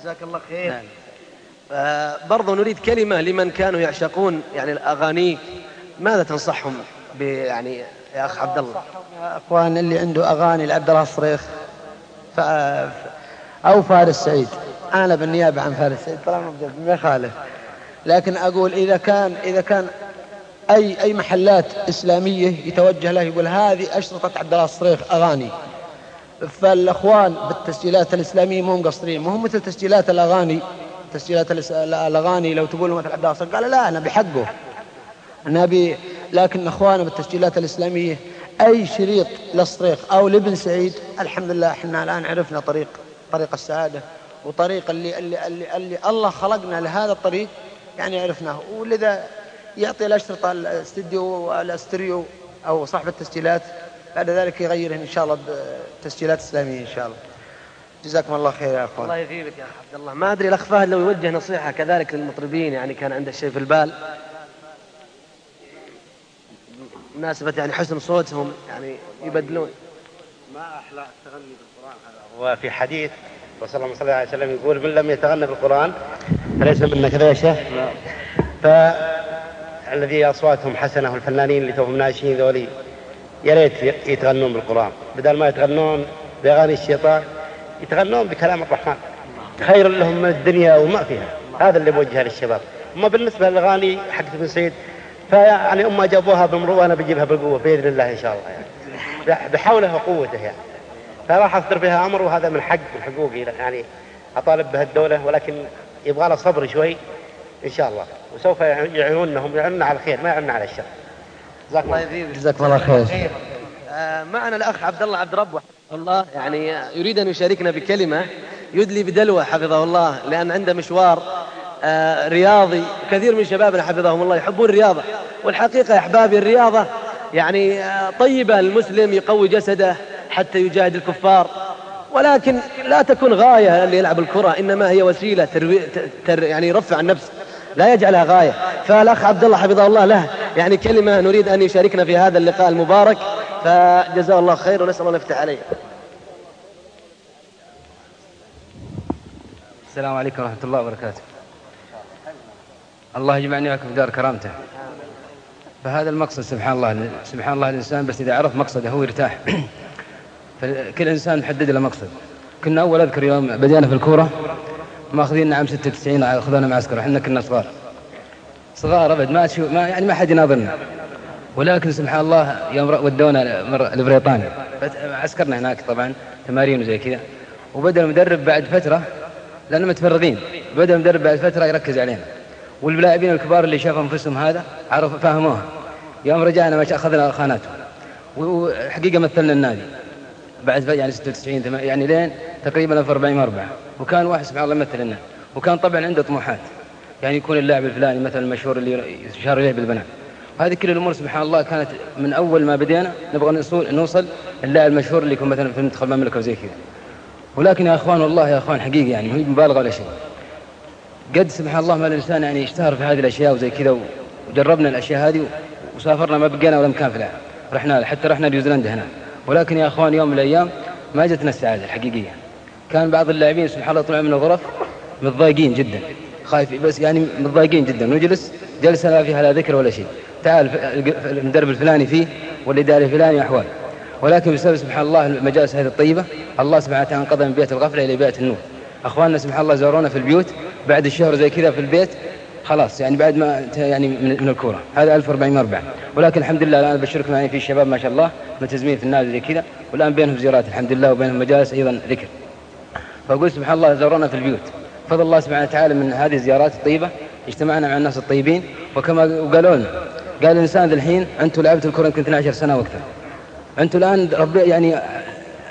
Speaker 2: جزاك الله خير. نعم. برضو نريد كلمة لمن كانوا يعشقون يعني الأغاني. ماذا تنصحهم يعني يا أخ عبد الله؟
Speaker 6: يا أخوان اللي عنده أغاني لعبد الله الصريخ ف... أو فارس سعيد. أنا بالنيابة عن فارس سعيد طالما ما يخالف. لكن أقول إذا كان إذا كان أي أي محلات إسلامية يتوجه له يقول هذه أشرطة عبد الله الصريخ أغاني. فالأخوان بالتسجيلات الإسلامية مو مقصرين. مو مثل تسجيلات الأغاني. تسجيلات الأغاني لو تقول مثل عبد الله الصريخ. قال لا أنا بحقه. نبي لكن أخوانا بالتسجيلات الإسلامية أي شريط للصريخ أو لابن سعيد الحمد لله إحنا الآن عرفنا طريق طريق السعادة وطريق اللي, اللي, اللي, اللي الله خلقنا لهذا الطريق يعني عرفناه. ولذا يعطي الأشرطة الاستديو الاستريو أو صاحب التسجيلات. بعد ذلك يغيره إن شاء الله بتسجيلات إسلامية إن شاء الله. جزاكم الله خير يا أخوان.
Speaker 2: الله يثيبك يا عبد الله. ما أدري الأخ فهد لو يوجه نصيحة كذلك للمطربين يعني كان عنده شيء في البال. مناسبة يعني حسن صوتهم يعني يبدلون.
Speaker 5: ما أحلى التغني بالقرآن هذا؟ هو في حديث وصلى الله عليه وسلم يقول من لم يتغنى بالقرآن فليس منا كذا يا شيخ. فالذي أصواتهم حسنة والفنانين اللي توهم ناشئين ذولي يا ريت يتغنون بالقرآن. بدل ما يتغنون بأغاني الشيطان يتغنون بكلام الرحمن. خير لهم من الدنيا وما فيها. هذا اللي بوجهه للشباب. أما بالنسبة للأغاني حقت ابن سعيد فيعني أما جابوها بمرو أنا بجيبها بالقوة بإذن الله إن شاء الله يعني. بحوله وقوته يعني. فراح أصدر بها أمر وهذا من حق من حقوقي. يعني أطالب بها الدولة ولكن يبغى له صبر شوي إن شاء الله. وسوف يعينونهم يعينون على الخير ما يعينون على الشر.
Speaker 2: جزاك الله جزاك الله خير. آه، معنا الأخ عبد الله عبد رب الله يعني يريد أن يشاركنا بكلمة يدلي بدلوة حفظه الله لأن عنده مشوار آه، رياضي. كثير من شبابنا حفظهم الله يحبون الرياضة. والحقيقة يا أحبابي الرياضة يعني آه، طيبة المسلم يقوي جسده حتى يجاهد الكفار. ولكن لا تكون غاية اللي يلعب الكرة إنما هي وسيلة تروي تر يعني يرفع النفس. لا يجعلها غاية. فالأخ عبد الله حفظه الله له يعني كلمة نريد أن يشاركنا في هذا اللقاء المبارك. فجزاه الله خير ونسأل الله يفتح عليه.
Speaker 7: السلام عليكم ورحمة الله وبركاته. الله يجمعني وياكم في دار كرامته. فهذا المقصد سبحان الله سبحان الله الإنسان بس إذا عرف مقصده هو يرتاح. فكل إنسان محدد له مقصد. كنا أول أذكر يوم بدينا في الكورة مأخذين عام 96 أخذونا معسكر إحنا كنا صغار. صغار أبد ما تشوف ما يعني ما حد يناظرنا. ولكن سبحان الله يوم ودونا لبريطانيا. عسكرنا هناك طبعا تمارين وزي كذا. وبدأ المدرب بعد فترة لأننا متفرغين. بدأ المدرب بعد فترة يركز علينا. واللاعبين الكبار اللي شافوا أنفسهم هذا عرفوا فهموها. يوم رجعنا ما أخذنا خاناتهم. وحقيقه مثلنا النادي. بعد يعني 96 يعني لين تقريبا 1404 وكان واحد سبحان الله يمثل النادي وكان طبعا عنده طموحات. يعني يكون اللاعب الفلاني مثلا المشهور اللي يشار إليه بالبنات وهذه كل الأمور سبحان الله كانت من أول ما بدينا نبغى نوصل نوصل اللاعب المشهور اللي يكون مثلا في منتخب المملكة وزي كذا. ولكن يا أخوان والله يا أخوان حقيقه يعني هي مبالغة ولا شيء. قد سبحان الله ما الإنسان يعني يشتهر في هذه الأشياء وزي كذا وجربنا الأشياء هذه وسافرنا ما بقينا ولا مكان في العالم. رحنا حتى رحنا نيوزيلندا هنا ولكن يا أخوان يوم من الأيام ما جتنا السعادة الحقيقية. كان بعض اللاعبين سبحان الله طلعوا من الغرف متضايقين جدا. خايف بس يعني متضايقين جدا. نجلس جلسة لا فيها لا ذكر ولا شيء. تعال المدرب الفلاني فيه والإداري الفلاني أحوال. ولكن بسبب سبحان الله المجالس هذه الطيبة الله سبحانه وتعالى انقذ من بيت الغفلة إلى بيت النور. أخواننا سبحان الله زورونا في البيوت بعد الشهر زي كذا في البيت خلاص يعني بعد ما يعني من الكورة. هذا 1404 ولكن الحمد لله الآن بشركم يعني في شباب ما شاء الله ملتزمين في النادي زي كذا. والآن بينهم زيارات الحمد لله وبينهم مجالس أيضا ذكر. فأقول سبحان الله زورونا في البيوت. فضل الله سبحانه وتعالى من هذه الزيارات الطيبة اجتمعنا مع الناس الطيبين. وكما قالوا لنا قال الإنسان الحين أنتم لعبتوا الكرة يمكن 12 سنة وأكثر أنتم الآن ربي يعني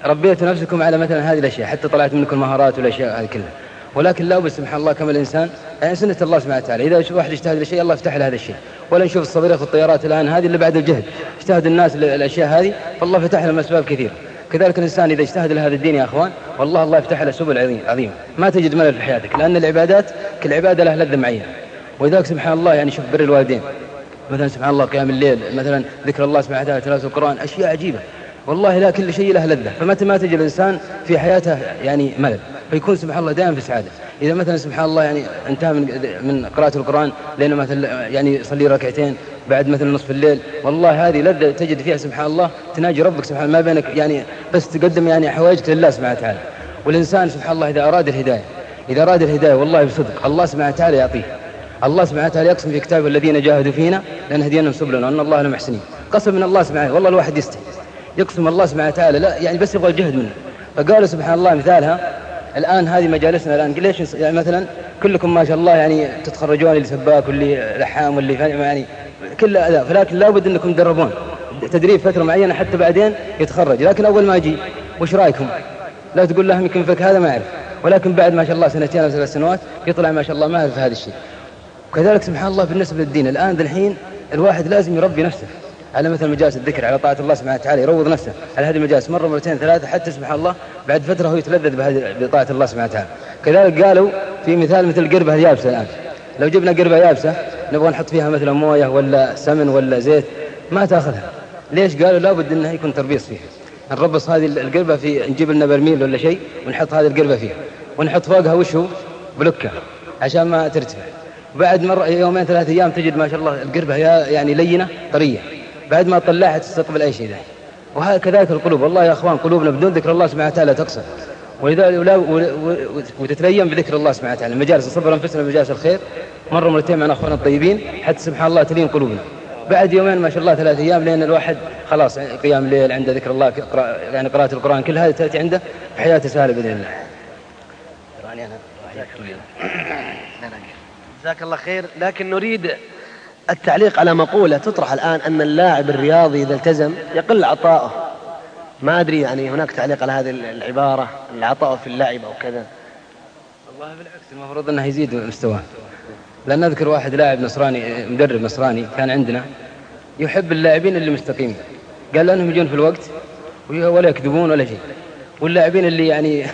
Speaker 7: ربيتوا نفسكم على مثلا هذه الأشياء حتى طلعت منكم المهارات والأشياء هذه كلها. ولكن لا بد سبحان الله كما الإنسان يعني سنة الله سبحانه وتعالى. إذا واحد اجتهد لشيء الله يفتح له هذا الشيء. ولا نشوف الصواريخ والطيارات الآن هذه اللي بعد الجهد. اجتهد الناس الأشياء هذه فالله فتح لهم أسباب كثيرة. كذلك الإنسان إذا اجتهد لهذا الدين يا أخوان والله الله يفتح له سبل عظيمة ما تجد ملل في حياتك لأن العبادات كل عبادة لها لذة معينة. ولذلك سبحان الله يعني شوف بر الوالدين. مثلا سبحان الله قيام الليل مثلا ذكر الله سبحانه وتعالى تلاوة القرآن أشياء عجيبة. والله لا كل شيء له لذة. فمتى ما تجد الإنسان في حياته يعني ملل فيكون سبحان الله دائما في سعادة. إذا مثلا سبحان الله يعني انتهى من من قراءة القرآن لأنه مثلا يعني يصلي ركعتين بعد مثلا نصف الليل والله هذه لذة تجد فيها سبحان الله تناجي ربك سبحان ما بينك يعني بس تقدم يعني حوائجك لله سبحانه وتعالى. والإنسان سبحان الله إذا أراد الهداية إذا أراد الهداية والله بصدق الله سبحانه وتعالى يعطيه. الله سبحانه وتعالى يقسم في كتابه الذين جاهدوا فينا لنهدينهم سبلنا وأن الله لمحسنين. قسم من الله سبحانه والله الواحد يستحي. يقسم الله سبحانه وتعالى لا يعني بس يبغى الجهد منه. فقالوا سبحان الله مثالها الآن هذه مجالسنا الآن ليش يعني مثلا كلكم ما شاء الله يعني تتخرجون اللي سباك واللي لحام واللي يعني كل هذا فلكن لابد أنكم تدربون. تدريب فترة معينة حتى بعدين يتخرج. لكن أول ما أجي وش رأيكم؟ لا تقول له يمكن فك هذا ما أعرف. ولكن بعد ما شاء الله سنتين أو ثلاث سنوات يطلع ما شاء الله ماهر في هذا الشيء. وكذلك سبحان الله بالنسبة للدين الآن ذا الحين الواحد لازم يربي نفسه. على مثل مجالس الذكر على طاعة الله سبحانه وتعالى يروض نفسه على هذه المجالس مرة مرتين ثلاثة حتى سبحان الله بعد فترة هو يتلذذ بطاعة الله سبحانه وتعالى. كذلك قالوا في مثال مثل القربة اليابسة الآن. لو جبنا قربة يابسة نبغى نحط فيها مثلا موية ولا سمن ولا زيت ما تأخذها. ليش؟ قالوا لابد إنها يكون تربيص فيها. نربص هذه القربة في نجيب لنا برميل ولا شيء ونحط هذه القربة فيها. ونحط فوقها وش هو؟ بلوكة عشان ما ترتفع. بعد مرة يومين ثلاثة أيام تجد ما شاء الله القربة يعني لينة طرية. بعد ما طلعها تستقبل أي شيء ذا وهكذلك القلوب. والله يا أخوان قلوبنا بدون ذكر الله سبحانه وتعالى تقصر. ولذلك وتتلين بذكر الله سبحانه وتعالى. مجالس الصبر أنفسنا مجالس الخير. مرة مرتين مع أخواننا الطيبين. حتى سبحان الله تلين قلوبنا. بعد يومين ما شاء الله ثلاثة أيام لأن الواحد خلاص قيام الليل عنده ذكر الله يعني قراءة القرآن كل هذه تأتي عنده في حياته سهلة بإذن الله.
Speaker 2: جزاك الله خير. لكن نريد التعليق على مقولة تطرح الآن أن اللاعب الرياضي إذا التزم يقل عطاؤه. ما أدري يعني هناك تعليق على هذه العبارة العطاء في اللعب أو كذا.
Speaker 7: والله بالعكس المفروض أنه يزيد مستواه. لأن أذكر واحد لاعب نصراني مدرب نصراني كان عندنا يحب اللاعبين اللي مستقيمين قال لأنهم يجون في الوقت ولا يكذبون ولا شيء. واللاعبين اللي يعني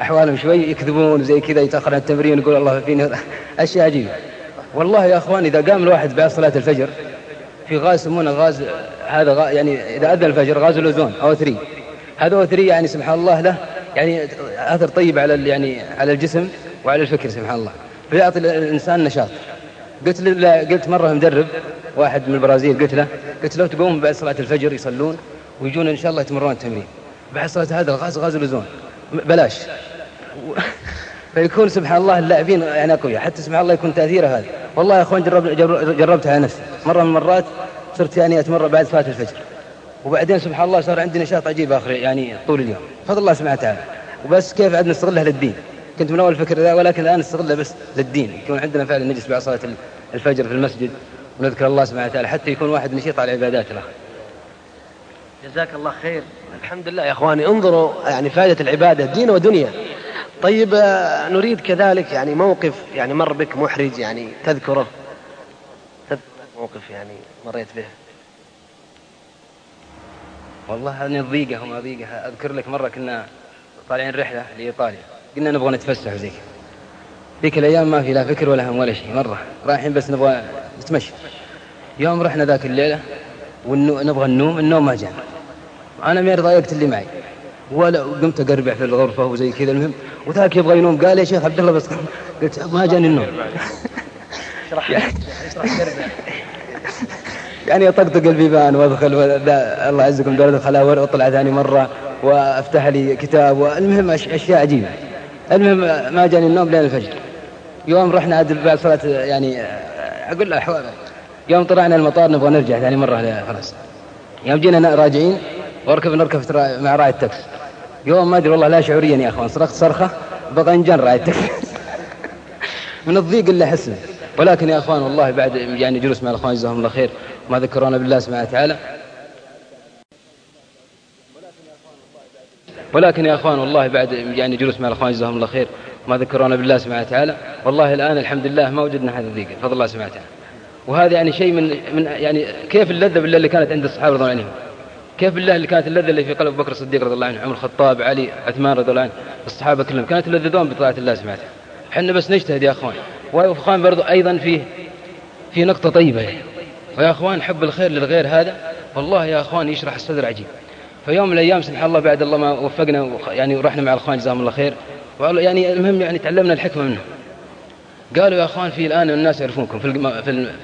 Speaker 7: أحوالهم شوي يكذبون زي كذا يتأخر عن التمرين يقول الله فيني أشياء عجيبة. والله يا أخوان إذا قام الواحد بعد صلاة الفجر في غاز يسمونه غاز هذا غاز يعني إذا أذن الفجر غاز الأوزون أو ثري. هذا أو ثري يعني سبحان الله له يعني أثر طيب على يعني على الجسم وعلى الفكر سبحان الله. فيعطي الإنسان نشاط. قلت له قلت مرة مدرب واحد من البرازيل قلت له قلت له تقوم بعد صلاة الفجر يصلون ويجون إن شاء الله يتمرون التمرين. بعد صلاة هذا الغاز غاز الأوزون بلاش. فيكون سبحان الله اللاعبين يعني أقوياء حتى سبحان الله يكون تأثيره هذا. والله يا أخوان جرب جربتها على نفسي مرة من المرات صرت يعني أتمرن بعد صلاة الفجر. وبعدين سبحان الله صار عندي نشاط عجيب آخر يعني طول اليوم. فضل الله سبحانه وتعالى. وبس كيف عاد نستغلها للدين كنت من أول فكر ذا ولكن الآن نستغلها بس للدين. يكون عندنا فعلا نجلس بعد صلاة الفجر في المسجد ونذكر الله سبحانه وتعالى حتى يكون واحد نشيط على العبادات له
Speaker 2: جزاك الله خير. الحمد لله يا أخواني. انظروا يعني فائدة العبادة دين ودنيا. طيب آه، نريد كذلك يعني موقف يعني مر بك محرج يعني تذكره؟ موقف يعني مريت به.
Speaker 7: والله هذه الضيقة وما ضيقة. أذكر لك مرة كنا طالعين رحلة لإيطاليا. قلنا نبغى نتفسح وزي كذا ذيك الأيام ما في لا فكر ولا هم ولا شيء مرة. رايحين بس نبغى نتمشى. يوم رحنا ذاك الليلة ونبغى النوم النوم ما جانا أنا مير ضايقت اللي معي. ولا قمت أقربع في الغرفة وزي كذا. المهم وذاك يبغى ينوم. قال يا شيخ عبد الله بس [laughs] قلت ما جاني النوم. يعني اطقطق البيبان وأدخل الله يعزكم. دولة الخلاور واطلع ثاني مرة وأفتح لي كتاب. والمهم أشياء عجيبة. المهم ما جاني النوم لين الفجر. يوم رحنا عاد بعد صلاة يعني أقول له يوم طلعنا المطار نبغى نرجع ثاني مرة خلاص. يوم جينا راجعين وركب نركب مع راعي التاكس يوم ما أدري والله لا شعوريا يا أخوان صرخت انجن راعي التاكس من الضيق اللي احس ولكن يا أخوان والله بعد يعني جلوس مع الأخوان جزاهم الله خير. ما ذكرونا بالله سبحانه وتعالى. ولكن يا أخوان والله بعد يعني جلوس مع الأخوان جزاهم الله خير. ما ذكرونا بالله سبحانه وتعالى. والله الآن الحمد لله ما وجدنا هذا الضيق. فضل الله سبحانه وتعالى. وهذا يعني شيء من من يعني كيف اللذة بالله اللي كانت عند الصحابة رضي الله عنهم؟ كيف بالله اللي كانت اللذة اللي في قلب بكر الصديق رضي الله عنه عمر الخطاب علي عثمان رضي الله عنه الصحابة كلهم كانت يلذذون بطاعة الله سبحانه إحنا بس نجتهد يا أخوان. أخوان برضو أيضا في في نقطة طيبة. يعني. ويا أخوان حب الخير للغير هذا والله يا أخوان يشرح الصدر عجيب. فيوم من الأيام سبحان الله بعد الله ما وفقنا يعني ورحنا مع الأخوان جزاهم الله خير. يعني المهم يعني تعلمنا الحكمة منهم. قالوا يا أخوان في الآن الناس يعرفونكم في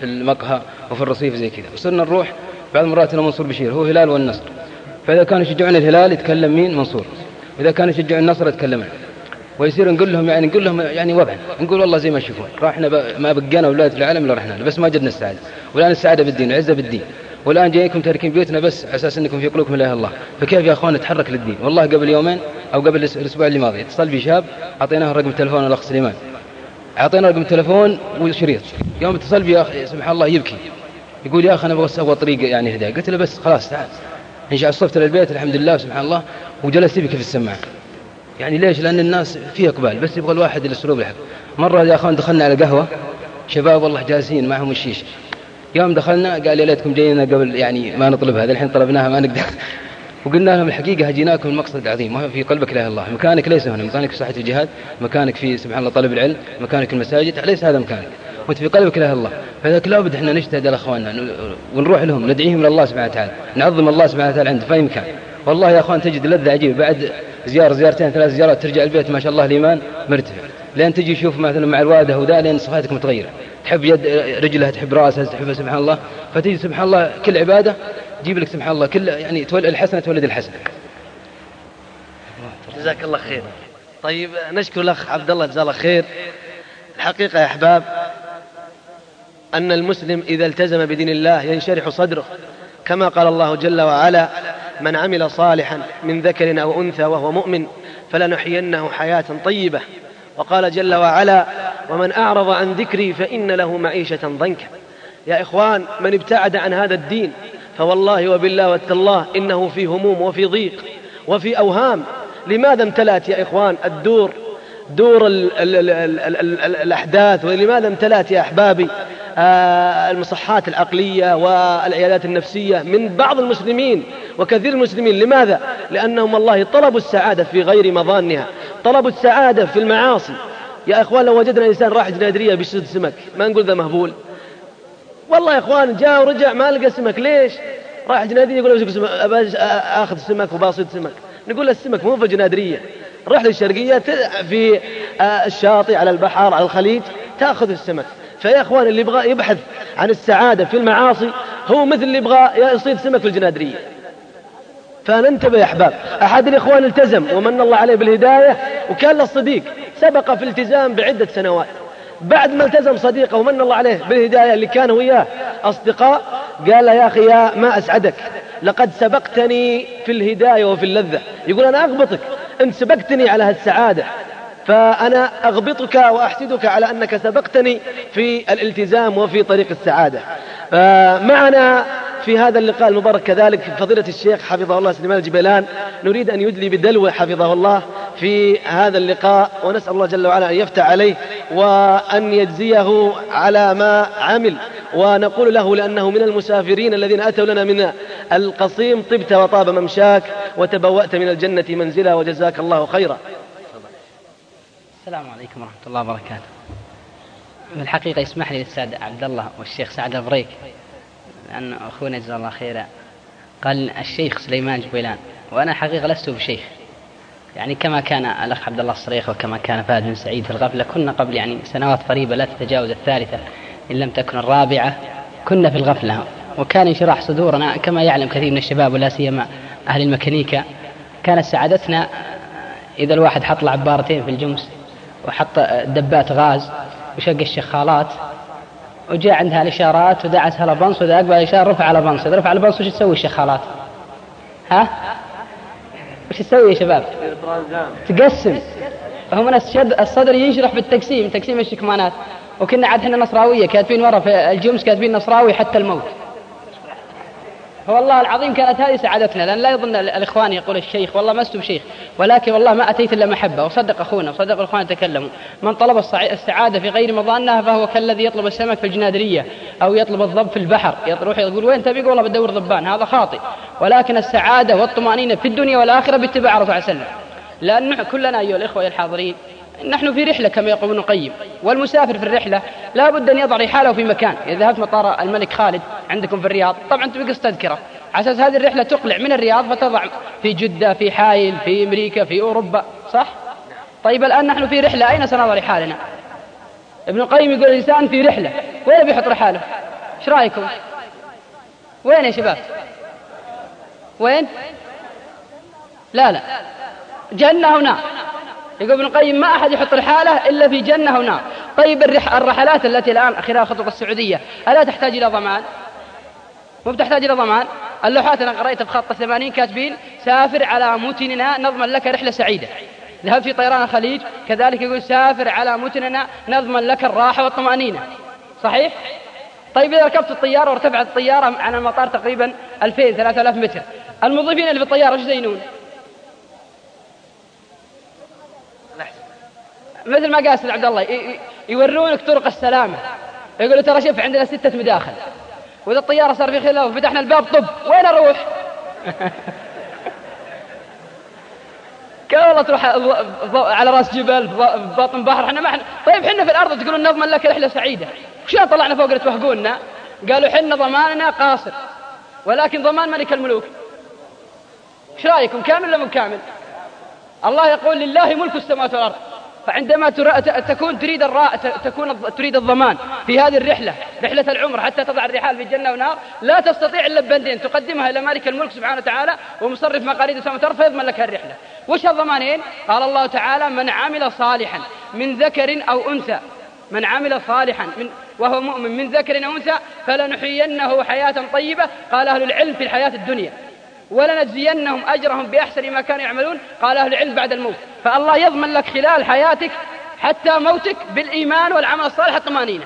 Speaker 7: في المقهى وفي الرصيف زي كذا. وصرنا نروح بعض المرات إلى منصور بشير هو هلال والنصر. فإذا كانوا يشجعون الهلال يتكلم مين؟ منصور. واذا كانوا يشجعون النصر يتكلم عنه ويصير نقول لهم يعني نقول لهم يعني وضعا نقول والله زي ما تشوفون رحنا ما بقينا في العالم إلا رحنا بس ما جدنا السعادة. والآن السعادة بالدين والعزه بالدين. والآن جايكم تاركين بيوتنا بس على أساس إنكم في قلوبكم لا الله. فكيف يا أخوان نتحرك للدين؟ والله قبل يومين أو قبل الأسبوع اللي ماضي اتصل بي شاب أعطيناه رقم التلفون الأخ سليمان. اعطينا رقم التلفون وشريط. يوم اتصل بي سبحان الله يبكي. يقول يا أخي أنا أبغى أسوي طريق يعني هدايه قلت له بس خلاص تعال. إن شاء الله صفت للبيت الحمد لله سبحان الله وجلست يبكي في السماعه يعني ليش؟ لأن الناس في إقبال بس يبغى الواحد الأسلوب يحب مرة يا أخوان دخلنا على قهوة شباب والله جالسين معهم الشيشه يوم دخلنا قال يا ليتكم جايين قبل يعني ما نطلب هذا الحين طلبناها ما نقدر. [laughs] وقلنا لهم الحقيقة هجيناكم المقصد العظيم ما في قلبك لا الله. مكانك ليس هنا مكانك في ساحة الجهاد مكانك في سبحان الله طلب العلم مكانك في المساجد ليس هذا مكانك. وانت في قلبك لا الله. فذلك لابد إحنا نجتهد على إخواننا ونروح لهم ندعيهم إلى الله سبحانه وتعالى نعظم الله سبحانه وتعالى عنده في اي مكان والله يا إخوان تجد لذة عجيبة بعد زيارة زيارتين ثلاث زيارات ترجع البيت ما شاء الله الإيمان مرتفع. لين تجي تشوف مثلا مع الوالدة وذا لين صفاتك متغيرة. تحب يد رجلها تحب رأسها تحبها سبحان الله. فتجي سبحان الله كل عبادة تجيب لك سبحان الله كل يعني تولد الحسنة تولد الحسنة.
Speaker 2: جزاك الله خير. طيب نشكر الأخ عبد الله جزاه الله خير. الحقيقة يا أحباب أن المسلم إذا التزم بدين الله ينشرح صدره. كما قال الله جل وعلا من عمل صالحا من ذكر أو أنثى وهو مؤمن فلنحيينه حياة طيبة. وقال جل وعلا ومن أعرض عن ذكري فإن له معيشة ضنكا. يا إخوان من ابتعد عن هذا الدين فوالله وبالله والتالله إنه في هموم وفي ضيق وفي أوهام. لماذا امتلأت يا إخوان الدور دور ال ال ال ال ال ال الأحداث ولماذا امتلأت يا أحبابي آه المصحات العقلية والعيادات النفسية من بعض المسلمين وكثير المسلمين؟ لماذا؟ لأنهم والله طلبوا السعادة في غير مظانها طلبوا السعادة في المعاصي. يا إخوان لو وجدنا إنسان راح جنادرية بيشد سمك ما نقول ذا مهبول. والله يا إخوان جاء ورجع ما لقى سمك ليش؟ راح جنادرية يقول سمك آخذ سمك وباصيد سمك. نقول السمك مو في الجنادرية رحلة الشرقية في آه، الشاطئ على البحر على الخليج تأخذ السمك. فيا اخوان اللي يبغى يبحث عن السعادة في المعاصي هو مثل اللي يبغى يصيد سمك في الجنادرية. فننتبه يا أحباب. أحد الإخوان التزم ومن الله عليه بالهداية وكان له صديق سبق في الالتزام بعدة سنوات. بعد ما التزم صديقه ومن الله عليه بالهداية اللي كان وياه أصدقاء قال له يا أخي يا ما أسعدك. لقد سبقتني في الهداية وفي اللذة. يقول أنا أغبطك. أنت سبقتني على هالسعادة. فأنا أغبطك وأحسدك على أنك سبقتني في الالتزام وفي طريق السعادة. معنا في هذا اللقاء المبارك كذلك فضيلة الشيخ حفظه الله سليمان الجبلان نريد أن يدلي بدلوة حفظه الله في هذا اللقاء ونسأل الله جل وعلا أن يفتح عليه وأن يجزيه على ما عمل. ونقول له لأنه من المسافرين الذين أتوا لنا من القصيم طبت وطاب ممشاك وتبوأت من الجنة منزلا وجزاك الله خيرا.
Speaker 8: السلام عليكم ورحمة الله وبركاته. في الحقيقة يسمح لي الأستاذ عبد الله والشيخ سعد البريك لأن أخونا جزاه الله خيرا قال الشيخ سليمان جبيلان وأنا حقيقة لست بشيخ. يعني كما كان الأخ عبد الله الصريخ وكما كان فهد بن سعيد في الغفلة كنا قبل يعني سنوات قريبة لا تتجاوز الثالثة إن لم تكن الرابعة كنا في الغفلة. وكان انشراح صدورنا كما يعلم كثير من الشباب ولا سيما أهل الميكانيكا كانت سعادتنا إذا الواحد حط له عبارتين في الجمس وحط دبات غاز وشق الشخالات وجاء عندها الإشارات ودعسها لبنص وإذا أقبل الإشارة رفع على بنص إذا رفع على بنص وش تسوي الشخالات؟ ها؟ وش تسوي يا شباب؟ تقسم هو من الصدر ينشرح بالتقسيم تقسيم الشكمانات وكنا عاد إحنا نصراوية كاتبين ورا في الجمس كاتبين نصراوي حتى الموت
Speaker 9: فوالله العظيم كانت هذه سعادتنا لأن لا يظن الإخوان يقول الشيخ والله ما أستم شيخ ولكن والله ما أتيت إلا محبة وصدق أخونا وصدق الإخوان تكلموا من طلب السعادة في غير مظانها فهو كالذي يطلب السمك في الجنادرية أو يطلب الضب في البحر يروح يقول وين تبي؟ والله بدور ضبان هذا خاطئ. ولكن السعادة والطمأنينة في الدنيا والآخرة باتباع الرسول صلى الله عليه وسلم. لأن كلنا أيها الإخوة الحاضرين نحن في رحلة كما يقول ابن القيم والمسافر في الرحلة لا بد أن يضع رحاله في مكان إذا ذهبت مطار الملك خالد عندكم في الرياض طبعا تبقى تذكرة على أساس هذه الرحلة تقلع من الرياض فتضع في جدة في حايل في أمريكا في أوروبا صح؟ طيب الآن نحن في رحلة أين سنضع رحالنا؟ ابن القيم يقول الإنسان في رحلة وين بيحط رحاله؟ إيش رأيكم؟ وين يا شباب؟ وين؟ لا لا جنة ونار يقول ابن القيم ما أحد يحط رحالة إلا في جنة ونار طيب الرحلات التي الآن خلال خطوط السعودية ألا تحتاج إلى ضمان؟ مو بتحتاج إلى ضمان. اللوحات أنا قرأتها بخط الثمانين كاتبين سافر على متننا نضمن لك رحلة سعيدة. ذهبت في طيران الخليج كذلك يقول سافر على متننا نضمن لك الراحة والطمأنينة. صحيح؟ طيب إذا ركبت الطيارة وارتفعت الطيارة عن المطار تقريبا 2000 3000 متر المضيفين اللي في الطيارة إيش زينون؟ مثل ما قال عبد الله يورونك طرق السلامة. يقولوا ترى شوف عندنا ستة مداخل. وإذا الطيارة صار في خلاف وفتحنا الباب طب وين أروح؟ [laughs] قال والله تروح على رأس جبل باطن بحر إحنا ما إحنا طيب إحنا في الأرض تقولون نضمن لك رحله سعيدة. وشلون طلعنا فوق توهقونا قالوا حنا ضماننا قاصر ولكن ضمان ملك الملوك. إيش رأيكم كامل ولا مو كامل؟ الله يقول لله ملك السماوات والأرض. فعندما تكون تريد الراء تكون تريد الضمان في هذه الرحلة رحلة العمر حتى تضع الرحال في جنة ونار لا تستطيع إلا ببندين تقدمها إلى مالك الملك سبحانه وتعالى ومصرف مقاليد السماء والأرض فيضمن لك الرحلة وش الضمانين؟ قال الله تعالى من عمل صالحا من ذكر أو أنثى من عمل صالحا من وهو مؤمن من ذكر أو أنثى فلنحيينه حياة طيبة. قال أهل العلم في الحياة الدنيا. ولنجزينهم أجرهم بأحسن ما كانوا يعملون قال أهل العلم بعد الموت. فالله يضمن لك خلال حياتك حتى موتك بالإيمان والعمل الصالح الطمانينة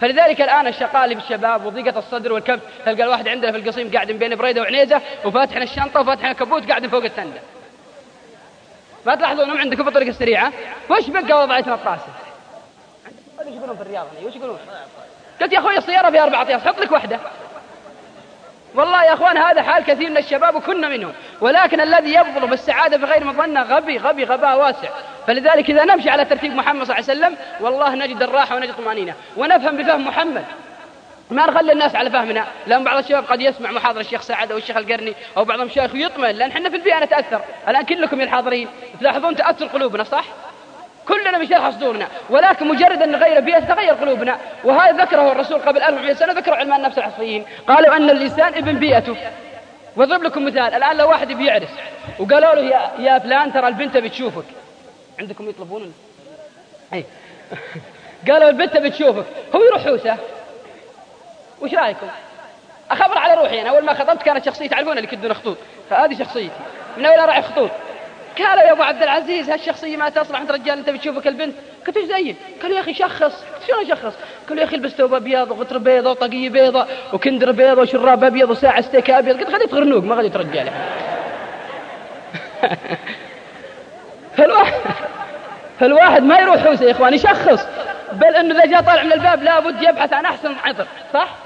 Speaker 9: فلذلك الآن الشقاء اللي بالشباب وضيقة الصدر والكبت تلقى الواحد عندنا في القصيم قاعد بين بريدة وعنيزة وفاتحين الشنطة وفاتحين الكبوت قاعد فوق التندة. ما تلاحظونهم عندكم في الطريق السريعة وش بقى وضعتنا الطاسة وش يقولون في الرياض وش يقولون؟ قلت يا أخوي السيارة فيها أربع أطياف حط لك واحدة والله يا أخوان هذا حال كثير من الشباب وكنا منهم. ولكن الذي يبطل بالسعادة في غير مظنة غبي غبي غباء واسع. فلذلك إذا نمشي على ترتيب محمد صلى الله عليه وسلم والله نجد الراحة ونجد الطمأنينة ونفهم بفهم محمد. ما نخلي الناس على فهمنا. لأن بعض الشباب قد يسمع محاضرة الشيخ سعد أو الشيخ القرني أو بعضهم شيخ ويطمئن. لأن إحنا في البيئة نتأثر. الآن كلكم يا الحاضرين. تلاحظون تأثر قلوبنا صح؟ كلنا بشرح صدورنا ولكن مجرد أن نغير بيئة تغير قلوبنا. وهذا ذكره الرسول قبل 1400 سنة ذكره علماء النفس العصريين. قالوا أن الإنسان ابن بيئته. وأضرب لكم مثال الآن لو واحد بيعرس وقالوا له يا, يا فلان ترى البنت بتشوفك. عندكم يطلبون أي [laughs] قالوا البنت بتشوفك. هو يروح حوسه وش رأيكم؟ أخبر على روحي أنا. أول ما خطبت كانت شخصيتي تعرفون اللي كدون خطوط. فهذه شخصيتي. من اول راعي خطوط. قالوا يا أبو عبد العزيز هالشخصية ما تصلح انت رجال أنت بتشوفك البنت. قلت إيش زين قال يا أخي شخص. شلون شخص قال يا أخي البس ثوب أبيض وغتر بيضة وطاقيه بيضة وكندر بيضة وشراب أبيض وساعة ستيك أبيض. قلت خليت غرنوق ما خليت رجال [laughs] فالواحد فالواحد ما يروح حوسه يا اخوان يشخص. بل إنه إذا جاء طالع من الباب لابد يبحث عن أحسن عطر صح؟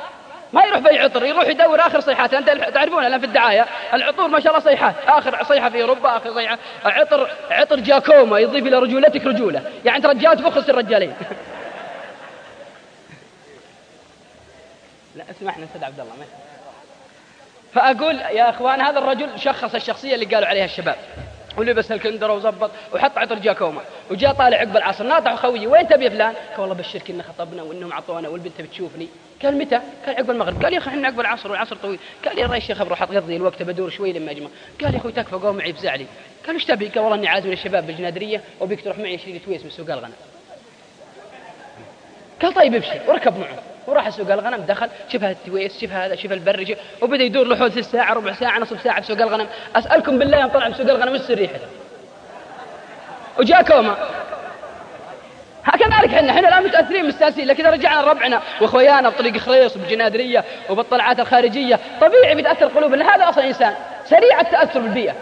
Speaker 9: ما يروح في عطر يروح يدور آخر صيحات. أنت تعرفون الآن في الدعاية العطور ما شاء الله صيحات آخر صيحة في أوروبا آخر صيحة. عطر عطر جاكوما يضيف إلى رجولتك رجولة. يعني أنت رجال تفخص الرجالين. لا اسمحنا أستاذ عبد الله فأقول يا إخوان هذا الرجل شخص الشخصية اللي قالوا عليها الشباب. ولبس الكندره وزبط وحط عطر جاكوما وجاء طالع عقب العصر ناطح خويي وين تبي فلان؟ قال والله بشرك ان خطبنا وإنهم عطونا والبنت بتشوفني. قال متى؟ قال عقب المغرب. قال يا أخي إحنا عقب العصر والعصر طويل. قال يا رأي الشيخ بروح اقضي الوقت بدور شوي لما أجمع. قال يا أخوي تكفى قوم معي بزعلي قال إيش تبي؟ قال والله إني عازم الشباب بالجنادرية وبيك تروح معي شريط تويس من سوق الغنم. قال طيب ابشر وركب معه. وراح سوق الغنم دخل شوف التويس شوف هذا شوف البر وبدأ يدور له حول ساعة ربع ساعة نصف ساعة في سوق الغنم. أسألكم بالله يوم طلع من سوق الغنم وش ريحته وجاء كوما. كذلك إحنا إحنا الآن متأثرين مستانسين لكن إذا رجعنا لربعنا وإخويانا بطريق خريص وبالجنادريه وبالطلعات الخارجية طبيعي بيتاثر قلوبنا. هذا أصلا إنسان سريع التأثر بالبيئة.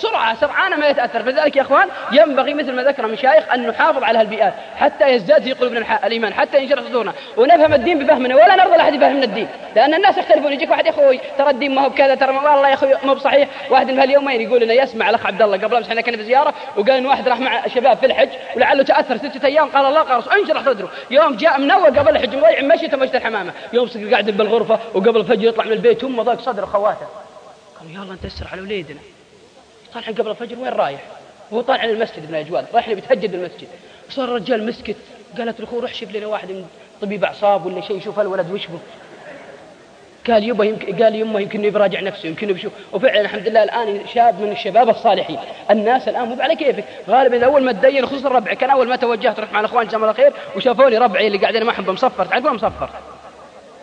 Speaker 9: بسرعة سرعان ما يتأثر. فلذلك يا أخوان ينبغي مثل ما ذكر المشايخ أن نحافظ على هالبيئات حتى يزداد في قلوبنا الإيمان حتى ينشرح صدورنا. ونفهم الدين بفهمنا ولا نرضى لأحد يفهمنا الدين. لأن الناس يختلفون. يجيك واحد يا أخوي ترى الدين ما هو بكذا ترى والله يا أخوي ما هو بصحيح. واحد من هاليومين يقول لنا يسمع الأخ عبد الله. قبل أمس إحنا كنا في زيارة وقال إن واحد راح مع شباب في الحج ولعله تأثر. ستة أيام قال الله قال انشرح صدره. يوم جاء منور قبل الحج مضيع مشيته مشت الحمامة. يوم قاعد بالغرفة وقبل الفجر يطلع من البيت هم ضاق صدر خواته قالوا يلا أنت اسر على وليدنا. طالع قبل الفجر وين رايح؟ وهو طالع المسجد ابن اجوال رايح لي بيتهجد المسجد. صار الرجال مسكت قالت له روح شوف لنا واحد من طبيب أعصاب ولا شيء يشوف الولد وش به قال يبا يمكن قال يمه يمكن يراجع نفسه يمكن بشوف وفعلا الحمد لله الآن شاب من الشباب الصالحين. الناس الآن مو على كيفك. غالبا أول ما تدين خصوصا ربعي كان أول ما توجهت رحت مع الاخوان جزاهم الله خير وشافوني ربعي اللي قاعدين معهم بمصفر. تعرفون مصفر؟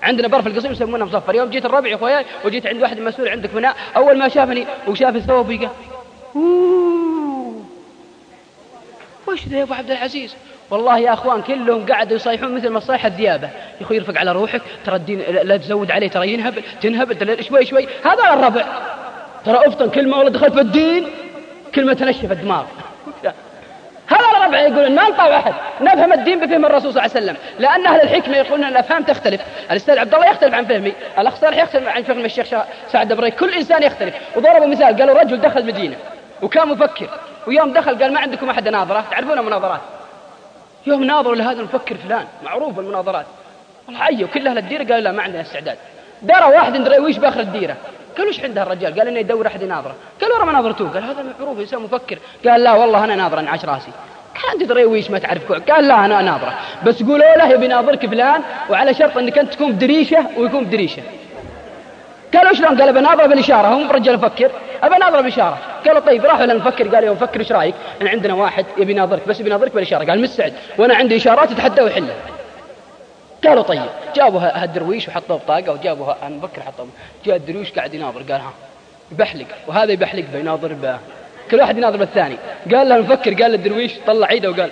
Speaker 9: عندنا برف القصيم يسمونه مصفر. يوم جيت الربع يا أخوياي وجيت عند واحد مسؤول عندك هنا أول ما شافني وشاف ثوبي قال وش ذا يا أبو عبد العزيز؟ والله يا أخوان كلهم قعدوا يصيحون مثل ما صيح الذيابة. يا أخوي يرفق على روحك. ترى الدين لا تزود عليه ترى ينهبل تنهبل شوي شوي. هذا الربع. ترى أفطن كلمه والله دخلت في الدين كلمه تنشف الدماغ. هذا الربع. يقولون ما نطاع أحد. نفهم الدين بفهم الرسول صلى الله عليه وسلم. لأن أهل الحكمة يقولون أن الأفهام تختلف. الأستاذ عبد الله يختلف عن فهمي. الاخ صالح يختلف عن فهم الشيخ سعد بريك كل إنسان يختلف. وضربوا مثال. قالوا رجل دخل مدينة. وكان مفكر. ويوم دخل قال ما عندكم أحد ناظرة؟ تعرفون المناظرات؟ يوم ناظروا لهذا المفكر فلان معروف المناظرات والله عيوا كل أهل الديرة قالوا لا ما عندنا استعداد. درى واحد دري ويش بآخر الديرة؟ قالوا إيش عنده الرجال؟ قال إنه يدور أحد يناظره قال ورا مناظرته قال هذا معروف انسان مفكر. قال لا والله أنا ناظر انعش راسي. كان تدري ويش ما تعرف قال لا أنا ناظرة. بس قولوا له يبي ناظرك فلان وعلى شرط أنك أنت تكون بدريشة ويكون بدريشة. قالوا شلون؟ قال بناظره بالإشارة. هم رجال مفكر. ابى ناظرة بالإشارة. قالوا طيب راحوا للمفكر قال يا مفكر إيش رأيك؟ ان عندنا واحد يبي يناظرك بس يبي يناظرك بالإشارة. قال مستعد وأنا عندي إشارات يتحدى ويحلها قالوا طيب جابوا هالدرويش وحطوه بطاقه وجابوا المفكر حطوه. جاء الدرويش قاعد يناظر قال ها يبحلق وهذا يبحلق بيناظر به. كل واحد يناظر بالثاني. قال له المفكر قال للدرويش طلع عيده وقال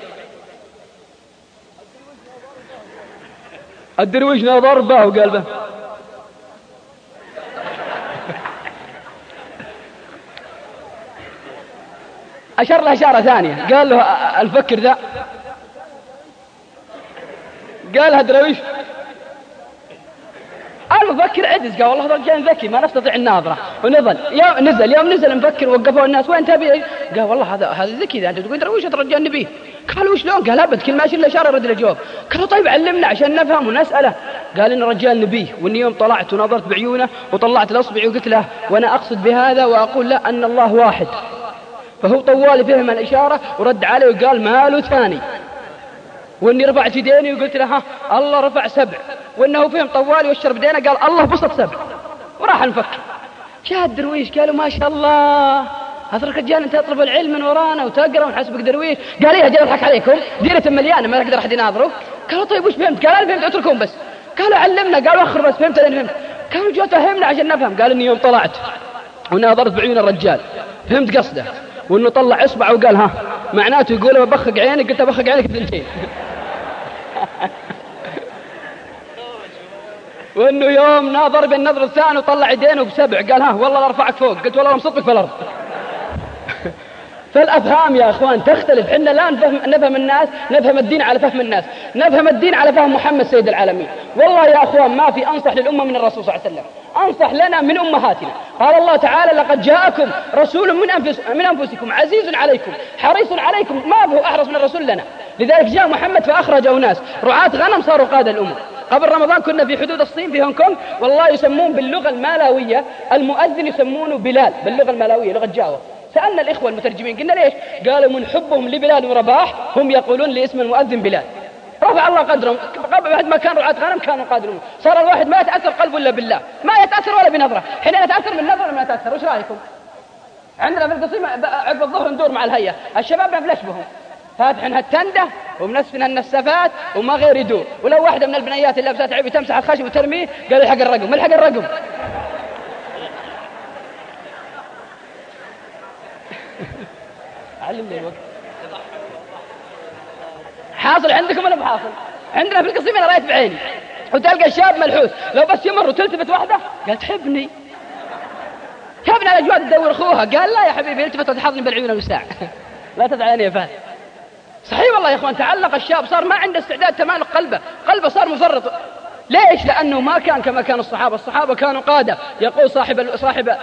Speaker 9: الدرويش ناظر به وقال به. أشر له إشارة ثانية. قال له الفكر ذا. قال درويش المفكر عجز قال والله هذا رجال ذكي ما نستطيع الناظرة. ونظل. يوم نزل يوم نزل المفكر وقفوا الناس. وين تبي؟ قال والله هذا هذا ذكي ذا أنت تقول درويش رجال نبيه؟ قالوا شلون قال أبد كل ما اشيل الإشارة يرد الجواب قالوا طيب علمنا عشان نفهم ونسأله. قال إن رجال نبيه. وإني يوم طلعت ونظرت بعيونه وطلعت الاصبع وقلت له وأنا أقصد بهذا وأقول لا أن الله واحد. فهو طوالي فهم الإشارة ورد علي وقال ماله ثاني. وإني رفعت يديني وقلت له ها الله رفع سبع. وإنه فهم طوالي واشر بدينه قال الله بسط سبع. وراح نفكر جاء الدرويش قالوا ما شاء الله. الرجال انت تطلب العلم من ورانا وتقرأ ونحسبك درويش. قال إيه أضحك عليكم. ديرة مليانة ما يقدر أحد يناظره. قالوا طيب وش فهمت؟ قال أنا فهمت اتركهم بس. قالوا علمنا قالوا أخر بس فهمت أنا فهمت. قالوا جو فهمنا عشان نفهم. قال إني يوم طلعت وناظرت بعيون الرجال. فهمت قصده. وإنه طلع اصبعه وقال ها معناته يقول بخق عينك قلت بخق عينك بثنتين [laughs] وإنه يوم ناظر بالنظر الثاني وطلع يدينه بسبع قال ها والله أرفعك فوق. قلت والله مصطك في الأرض. فالأفهام يا أخوان تختلف. إحنا لا نفهم, نفهم الناس نفهم الدين على فهم الناس. نفهم الدين على فهم محمد سيد العالمين. والله يا أخوان ما في أنصح للأمة من الرسول صلى الله عليه وسلم. أنصح لنا من أمهاتنا. قال الله تعالى لقد جاءكم رسول من أنفس من أنفسكم عزيز عليكم حريص عليكم ما هو أحرص من الرسول لنا. لذلك جاء محمد فاخرج اناس رعاة غنم صاروا قادة الأمة. قبل رمضان كنا في حدود الصين في هونغ كونغ. والله يسمون باللغة المالاوية المؤذن يسمونه بلال باللغة المالاوية لغة جاوا. سألنا الإخوة المترجمين قلنا ليش؟ قالوا من حبهم لبلال ورباح هم يقولون لاسم المؤذن بلال. رفع الله قدرهم بعد ما كانوا رعاة غنم كانوا قادرون. صار الواحد ما يتأثر قلبه إلا بالله. ما يتأثر ولا بنظرة. حين نتأثر من نظرة ما يتأثر. وش رأيكم؟ عندنا في القصيم عقب الظهر ندور مع الهيئة. الشباب نفلش بهم فاتحين هالتندة ومنسفين النسافات وما غير يدور. ولو واحدة من البنيات اللي لابسات عبي تمسح الخشب وترميه قال الحق الرقم. الحق الرقم؟ علمني الوقت. حاصل عندكم ولا بحاصل عندنا في القصيم أنا رايت بعيني وتلقى الشاب ملحوس لو بس يمر وتلتفت واحدة قال تحبني. تحبني على اجواد تدور أخوها. قال لا يا حبيبي التفت وتحضني بالعيون والساعة [laughs] لا تزعلني يا فهد. صحيح والله يا إخوان تعلق الشاب صار ما عنده استعداد تمالك قلبه. قلبه صار مفرط. ليش؟ لأنه ما كان كما كان الصحابة، الصحابة كانوا قادة، يقول صاحب صاحب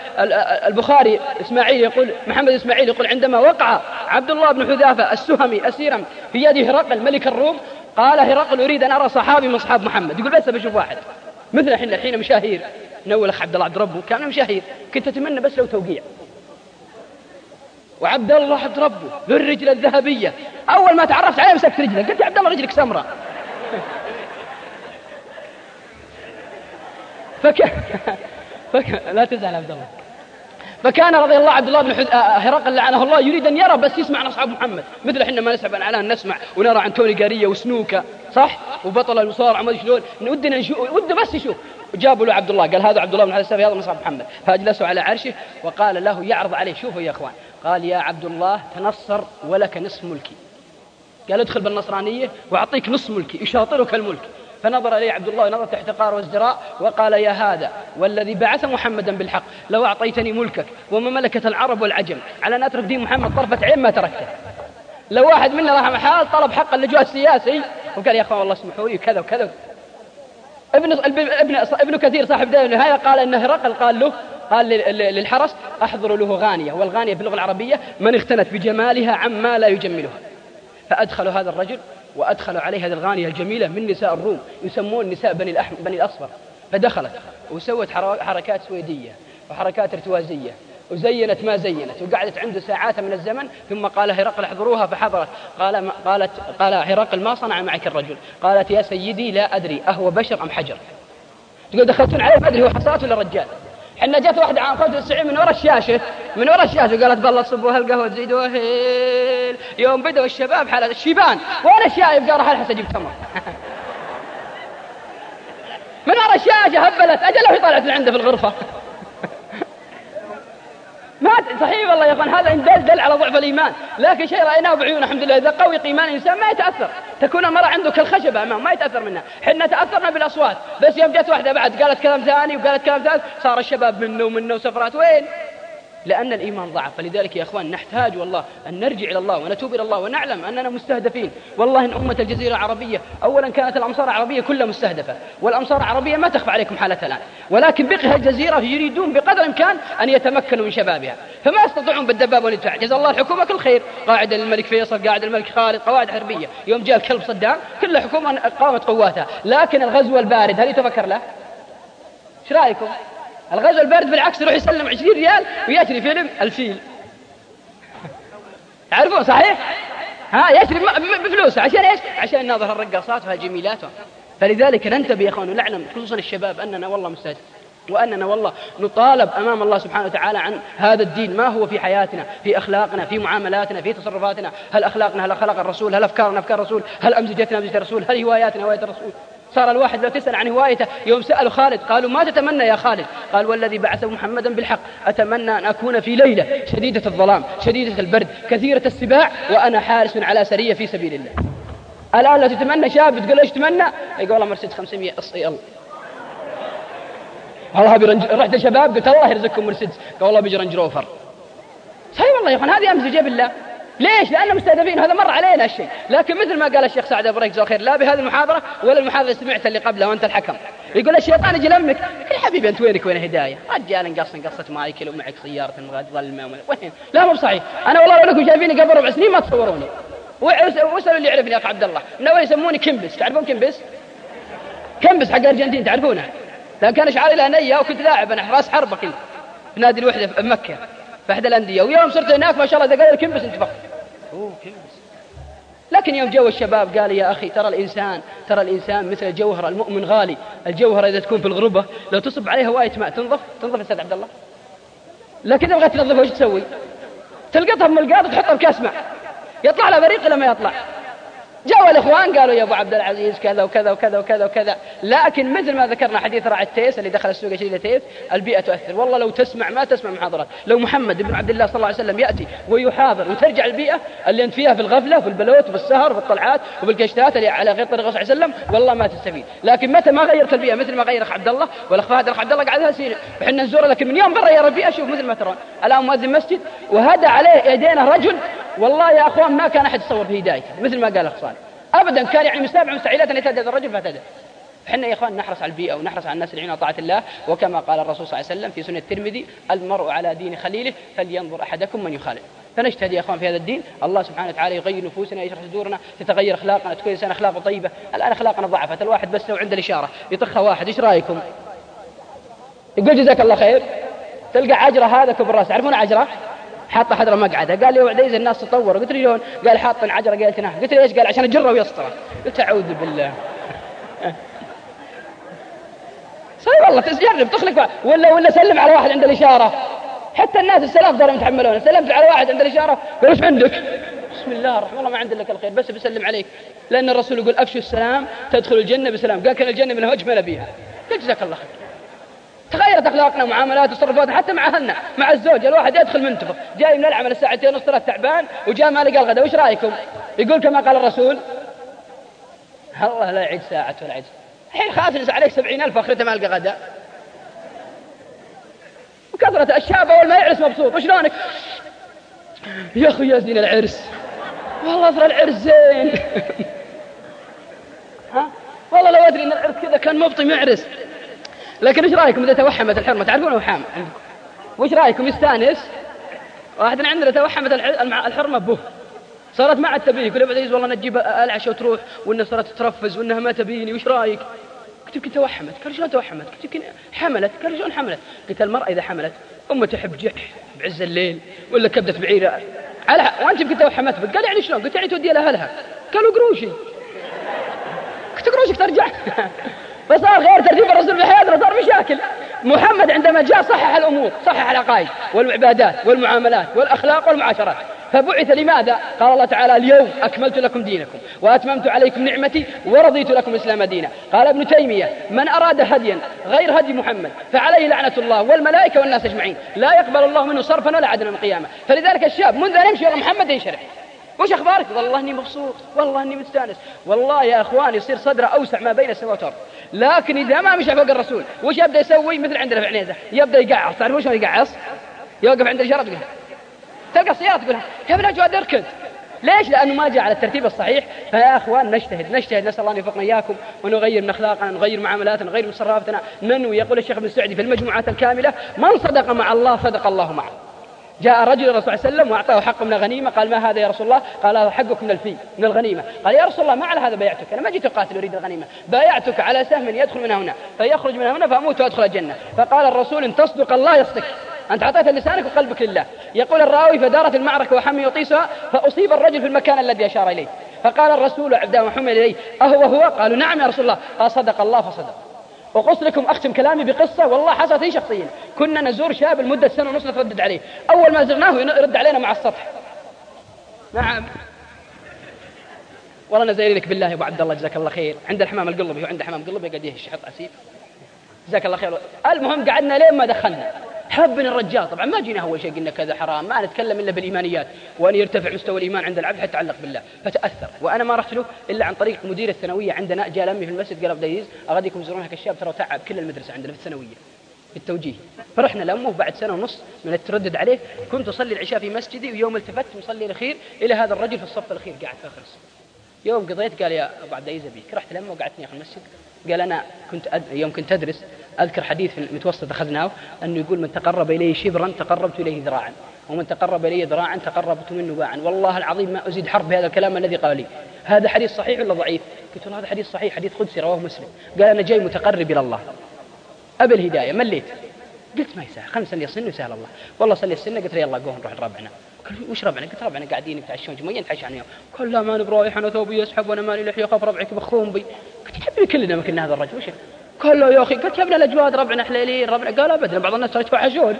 Speaker 9: البخاري إسماعيل يقول محمد إسماعيل يقول عندما وقع عبد الله بن حذافة السهمي أسيرا في يد هرقل ملك الروم قال هرقل أريد أن أرى صحابي من أصحاب محمد، يقول بس بشوف واحد. مثل الحين الحين مشاهير. نول أخ عبد الله عبد ربه. كان مشاهير. كنت أتمنى بس لو توقيع. وعبد الله عبد ربه ذو الرجل الذهبية. أول ما تعرفت عليه مسكت رجلك قلت يا عبد الله رجلك سمراء. فك... فك... لا تزعل عبد الله. فكان رضي الله عبد الله بن حد... هرقل لعنه الله يريد أن يرى بس يسمع عن أصحاب محمد. مثل إحنا ما نسحب عن اعلان نسمع ونرى عن توني قاريه وسنوكا صح؟ وبطل المصارعه ما شلون. ودنا نشوف وده بس يشوف جابوا له عبد الله قال هذا عبد الله بن حذافه هذا من أصحاب محمد. فاجلسوا على عرشه وقال له يعرض عليه شوفوا يا إخوان. قال يا عبد الله تنصر ولك نصف ملكي. قال ادخل بالنصرانية وأعطيك نصف ملكي يشاطرك الملك. فنظر إليه عبد الله نظرة احتقار وازدراء وقال يا هذا والذي بعث محمدا بالحق لو أعطيتني ملكك ومملكة العرب والعجم على أن أترك دين محمد طرفة عين ما تركته. لو واحد منا راح محال طلب حق اللجوء السياسي وقال يا أخوان والله اسمحوا لي كذا وكذا. ابن ابن ابن كثير صاحب بدايه النهاية قال ان هرقل قال له قال للحرس احضروا له غانية والغانية باللغة العربية من اختنت بجمالها عما لا يجملها. فادخلوا هذا الرجل وأدخلوا عليه هذه الغانية الجميلة من نساء الروم يسمون نساء بني, الأحم بني الأصفر. فدخلت وسوت حركات سويدية وحركات إرتوازية وزينت ما زينت وقعدت عنده ساعات من الزمن ثم قال هرقل احضروها فحضرت. قال ما قالت قال هرقل ما صنع معك الرجل؟ قالت يا سيدي لا أدري أهو بشر أم حجر؟ تقول دخلتون عليه ما أدري هو حصاة ولا رجال؟ حنا جت واحدة عام 95 من ورا الشاشة من ورا الشاشة وقالت بالله صبوا هالقهوة تزيدوا هيل يوم بدأوا الشباب حالة الشيبان وأنا شايب قال راح الحس أجيب تمر. [laughs] من ورا الشاشة هبلت أجل وهي طلعت عنده في الغرفة. [laughs] ما صحيح والله يا أخوان هذا دل دل على ضعف الإيمان. لكن شيء رأيناه بعيون الحمد لله إذا قوي ايمان الانسان ما يتأثر. تكون المرأة عنده كالخشبه أمام ما يتأثر منها. حنا تأثرنا بالأصوات. بس يوم جت واحدة بعد قالت كلام ثاني وقالت كلام ثالث صار الشباب منه ومنه وسفرات وين؟ لأن الإيمان ضعف. فلذلك يا أخوان نحتاج والله أن نرجع إلى الله ونتوب إلى الله ونعلم أننا مستهدفين. والله إن أمة الجزيرة العربية أولا كانت الأمصار العربية كلها مستهدفة. والأمصار العربية ما تخفى عليكم حالتها الآن. ولكن بقها الجزيرة يريدون بقدر الإمكان أن يتمكنوا من شبابها. فما يستطيعون بالدباب والإدفاع. جزا الله الحكومة كل خير. قاعدة الملك فيصل قاعدة الملك خالد قواعد حربية. يوم جاء الكلب صدام كل حكومة قامت قواتها. لكن الغزو البارد هل يتفكر له؟ إيش رأيكم؟ الغزو البارد بالعكس يروح يسلم 20 ريال ويشري فيلم الفيل تعرفون صحيح؟ ها يشري بفلوسه عشان إيش؟ عشان ناظر الرقاصات وهالجميلات فلذلك ننتبه يا إخوان ونعلم خصوصا الشباب أننا والله مستهدف وأننا والله نطالب أمام الله سبحانه وتعالى عن هذا الدين. ما هو في حياتنا في أخلاقنا في معاملاتنا في تصرفاتنا؟ هل أخلاقنا هل أخلاق الرسول؟ هل أفكارنا أفكار الرسول؟ هل أمزجتنا أمزجة الرسول؟ هل هواياتنا هواية الرسول؟ صار الواحد لو تسأل عن هوايته. يوم سألوا خالد قالوا ما تتمنى يا خالد؟ قال والذي بعث محمدا بالحق. أتمنى أن أكون في ليلة شديدة الظلام شديدة البرد كثيرة السباع وأنا حارس على سرية في سبيل الله. الآن لو تتمنى شاب؟ تقول إيش تمنى يقول والله مرسيدس 500 أصي الله والله برنج... رحت الشباب قلت الله يرزقكم مرسيدس قال والله بيجي رنج روفر. صحيح والله يا أخوان هذه امزجه بالله ليش؟ لأننا مستهدفين هذا مر علينا الشيء. لكن مثل ما قال الشيخ سعد أبو جزاه خير لا بهذه المحاضرة ولا المحاضرة سمعت اللي قبلها وأنت الحكم. يقول الشيطان يجي لمك يا حبيبي أنت وينك؟ وين هداية رجال قص قصة مايكل ومعك سيارة ظل وين؟ لا مو صحيح أنا والله لو أنكم شايفيني قبل ربع سنين ما تصوروني. واسألوا اللي يعرفني يا أخ عبد الله. من أول يسموني كمبس تعرفون كمبس؟ كمبس حق الأرجنتين تعرفونه؟ لكن كان شعاري له نية وكنت لاعب أنا راس حربة كنت. في نادي الوحدة في مكة في أحد الأندية. ويوم صرت هناك ما شاء الله إذا قال كمبس انتفخت لكن يوم جو الشباب قال يا أخي ترى الإنسان ترى الإنسان مثل الجوهر المؤمن غالي. الجوهرة إذا تكون في الغربة لو تصب عليها واية ماء تنظف تنظف يا أستاذ عبد الله. لكن إذا بغيت تنظفها وش تسوي؟ تلقطها من القاط وتحطها بكاس ماء. يطلع لها بريق ولا ما يطلع؟ جاءوا الإخوان قالوا يا أبو عبد العزيز كذا وكذا وكذا وكذا وكذا. لكن مثل ما ذكرنا حديث راعي التيس اللي دخل السوق يشتري تيس البيئة تؤثر. والله لو تسمع ما تسمع محاضرات. لو محمد بن عبد الله صلى الله عليه وسلم يأتي ويحاضر وترجع البيئة اللي أنت فيها في الغفلة وفي البلوت وفي السهر وفي الطلعات وفي الكشتات اللي على غير طريق الرسول صلى الله عليه وسلم والله ما تستفيد. لكن متى ما غيرت البيئة؟ مثل ما غير أخ عبد الله والأخ فهد الأخ عبد الله قاعد سنين وحنا نزوره لكن من يوم برا يا ربي أشوف مثل ما ترون. الآن مؤذن مسجد وهدى عليه يدينا رجل والله يا أخوان ما كان أحد يتصور في هدايته مثل ما قال الأخ أبدا كان يعني مستابع مستحيلات أن يتهدى هذا الرجل فاهتدى إحنا يا إخوان نحرص على البيئة ونحرص على الناس اللي طاعة الله وكما قال الرسول صلى الله عليه وسلم في سنة الترمذي المرء على دين خليله فلينظر أحدكم من يخالف. فنجتهد يا إخوان في هذا الدين. الله سبحانه وتعالى يغير نفوسنا يشرح صدورنا تتغير أخلاقنا تكون انسان أخلاقه طيبة. الآن أخلاقنا ضعفت الواحد بس لو عنده الإشارة يطخها واحد. إيش رأيكم؟ يقول جزاك الله خير. تلقى عجرة هذا كبر راس تعرفون عجرة؟ حاط حضره مقعده قال لي وعديز الناس تطور قلت له شلون؟ قال حاط عجرة. قالت نعم. قلت له إيش؟ قال عشان اجره ويسطرة. قلت أعوذ بالله. [laughs] صحيح والله تجرب. تخلق ولا ولا سلم على واحد عند الإشارة. حتى الناس السلام صاروا يتحملون سلمت على واحد عند الإشارة. قال إيش عندك؟ بسم الله الرحمن. والله ما عندي لك الخير بس بسلم عليك. لأن الرسول يقول أفشوا السلام تدخل الجنة بسلام. قال كان الجنة من اجمل بها قلت جزاك الله خير. تغيرت أخلاقنا ومعاملات وتصرفاتنا حتى مع أهلنا مع الزوج. الواحد يدخل منتفخ جاي من العمل الساعة 2 ونص ثلاث تعبان وجاء ما لقى الغداء. وش رأيكم؟ يقول كما قال الرسول الله لا يعيد ساعة ولا يعيد الحين خاف عليك سبعين ألف آخرته ما ألقى غداء. وكثرة الشاب أول ما يعرس مبسوط. وشلونك؟ يا أخي يا زين العرس. والله أثر العرس زين. [laughs] ها؟ والله لو أدري أن العرس كذا كان مبطي معرس لكن إيش رأيكم إذا توحمت الحرمة؟ تعرفون وحام وش رأيكم؟ يستأنس. واحد عندنا توحمت الحرمة به صارت ما عاد تبيني أبو عزيز والله نجيب العشاء وتروح وإنها صارت تترفز وإنها ما تبيني وش رأيك؟ قلت يمكن توحمت قال شلون توحمت؟ قلت يمكن حملت. قال شلون حملت؟ قلت المرأة إذا حملت أمها تحب جح بعز الليل ولا كبدة بعيرة. على وأنت يمكن توحمت قال يعني شلون؟ قلت يعني تودي لأهلها. قالوا قروشي. قلت قروشك ترجع. [laughs] فصار غير ترتيب الرسول في حياتنا صار مشاكل محمد عندما جاء صحح الأمور صحح العقائد والعبادات والمعاملات والأخلاق والمعاشرات. فبعث لماذا؟ قال الله تعالى اليوم أكملت لكم دينكم وأتممت عليكم نعمتي ورضيت لكم الإسلام دينا. قال ابن تيمية من أراد هديا غير هدي محمد فعليه لعنة الله والملائكة والناس أجمعين لا يقبل الله منه صرفا ولا عدلا من القيامة فلذلك الشاب منذ أن يمشي محمد ينشرح. وش أخبارك؟ والله إني مبسوط، والله إني مستأنس، والله يا أخوان يصير صدره أوسع ما بين السماوات والارض، لكن إذا ما مشى فوق الرسول، وش يبدأ يسوي؟ مثل عندنا في عنيزه، يبدأ يقعص، تعرفون شلون يقعص؟ يوقف عند الاشاره تقول تلقى السياره تقول يا ابن جواد اركد ليش؟ لأنه ما جاء على الترتيب الصحيح. فيا أخوان نجتهد نجتهد. نسأل الله أن يوفقنا إياكم ونغير من أخلاقنا نغير معاملاتنا نغير من تصرفاتنا ننوي يقول الشيخ ابن السعدي في المجموعات الكاملة من صدق مع الله صدق الله معه. جاء رجل الرسول صلى الله عليه وسلم وأعطاه حق من الغنيمة قال ما هذا يا رسول الله؟ قال هذا حقك من الفي من الغنيمة. قال يا رسول الله ما على هذا بايعتك أنا ما جيت أقاتل أريد الغنيمة. بايعتك على سهم يدخل من هنا فيخرج من هنا فأموت وأدخل الجنة. فقال الرسول إن تصدق الله يصدق. أنت أعطيت لسانك وقلبك لله. يقول الراوي فدارت المعركة وحمي يطيسها فأصيب الرجل في المكان الذي أشار إليه. فقال الرسول عبد حمل إليه. أهو هو قالوا نعم يا رسول الله. قال صدق الله فصدق. وقص لكم أختم كلامي بقصة والله حصلت لي شخصيا كنا نزور شاب لمدة سنة ونص نتردد عليه. أول ما زرناه يرد علينا مع السطح. نعم. والله أنا زايرينك بالله يا أبو عبد الله جزاك الله خير. عند الحمام القلبي وعند حمام قلبي قاعد يهش حط عسيب جزاك الله خير. المهم قعدنا لين ما دخلنا. حبنا الرجال. طبعا ما جينا أول شيء قلنا كذا حرام ما نتكلم إلا بالإيمانيات. وأن يرتفع مستوى الإيمان عند العبد حتى يتعلق بالله. فتأثر. وأنا ما رحت له إلا عن طريق مدير الثانوية عندنا جاء لمي في المسجد قال أبو دايز اغاديكم تزورون هيك الشاب ترى تعب كل المدرسة عندنا في الثانوية. في التوجيه فرحنا لامه بعد سنة ونص من التردد عليه كنت أصلي العشاء في مسجدي ويوم التفت مصلي الأخير إلى هذا الرجل في الصف الأخير قاعد في آخر الصف. يوم قضيت قال يا أبو عبد العزيز ابيك رحت لمه وقعدت في المسجد. قال أنا كنت أد... يوم كنت أدرس أذكر حديث في المتوسط أخذناه أنه يقول من تقرب الي شبرا تقربت إليه ذراعا ومن تقرب إلي ذراعا تقربت منه باعا. والله العظيم ما أزيد حرف بهذا الكلام الذي قال لي. هذا حديث صحيح ولا ضعيف؟ قلت له هذا حديث صحيح حديث قدسي رواه مسلم. قال أنا جاي متقرب إلى الله. ابي الهداية مليت قلت ما يسهل خمسة يصن وسهل الله. والله صلي السنة قلت له يلا قوم نروح لربعنا قال وش ربعنا؟ قلت ربعنا قاعدين يتعشون جمعيا نتعشى عنهم قال لا ماني برايح أنا ثوبي يسحب وأنا مالي لحية اخاف ربعك يبخون بي. قلت يحبني كلنا كنا هذا الرجل؟ وش قال له يا أخي. قلت يا ابن الاجواد ربعنا حليلين ربعنا قال ابدا بعض الناس ترى يتفحشون